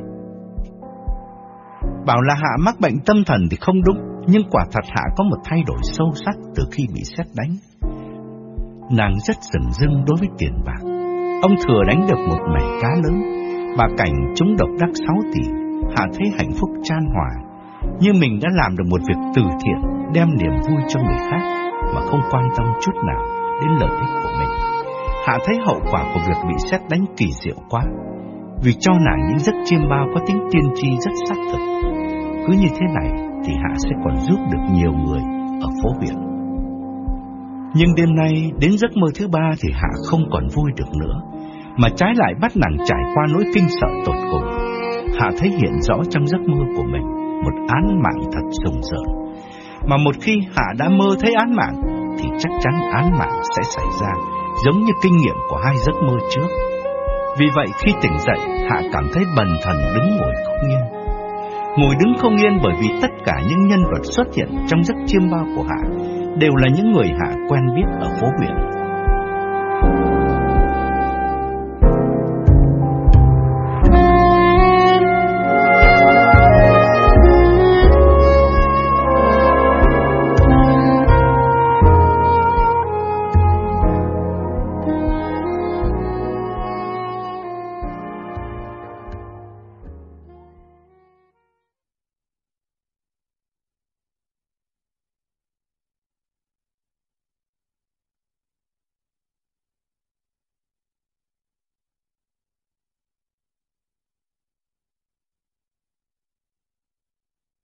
Bảo là Hạ mắc bệnh tâm thần thì không đúng, nhưng quả thật Hạ có một thay đổi sâu sắc từ khi bị xét đánh. Nàng rất dần dưng đối với tiền bạc. Ông thừa đánh được một mẻ cá lớn, bà Cảnh chúng độc đắc 6 tỷ, Hạ thấy hạnh phúc chan hòa, như mình đã làm được một việc từ thiện, đem niềm vui cho người khác, mà không quan tâm chút nào đến lợi ích của mình. Hạ thấy hậu quả của việc bị xét đánh kỳ diệu quá, vì cho nàng những giấc chiêm bao có tính tiên tri rất xác thực. Cứ như thế này thì Hạ sẽ còn giúp được nhiều người ở phố huyện. Nhưng đêm nay đến giấc mơ thứ ba thì Hạ không còn vui được nữa, mà trái lại bắt nàng trải qua nỗi kinh sợ tột cùng. Hạ thấy hiện rõ trong giấc mơ của mình một án mạng thật sùng rợn. Mà một khi Hạ đã mơ thấy án mạng thì chắc chắn án mạng sẽ xảy ra giống như kinh nghiệm của hai giấc mơ trước. Vì vậy khi tỉnh dậy, Hạ cảm thấy bần thần đứng ngồi không yên. Ngồi đứng không yên bởi vì tất cả những nhân vật xuất hiện trong giấc chiêm bao của Hạ đều là những người Hạ quen biết ở phố huyện.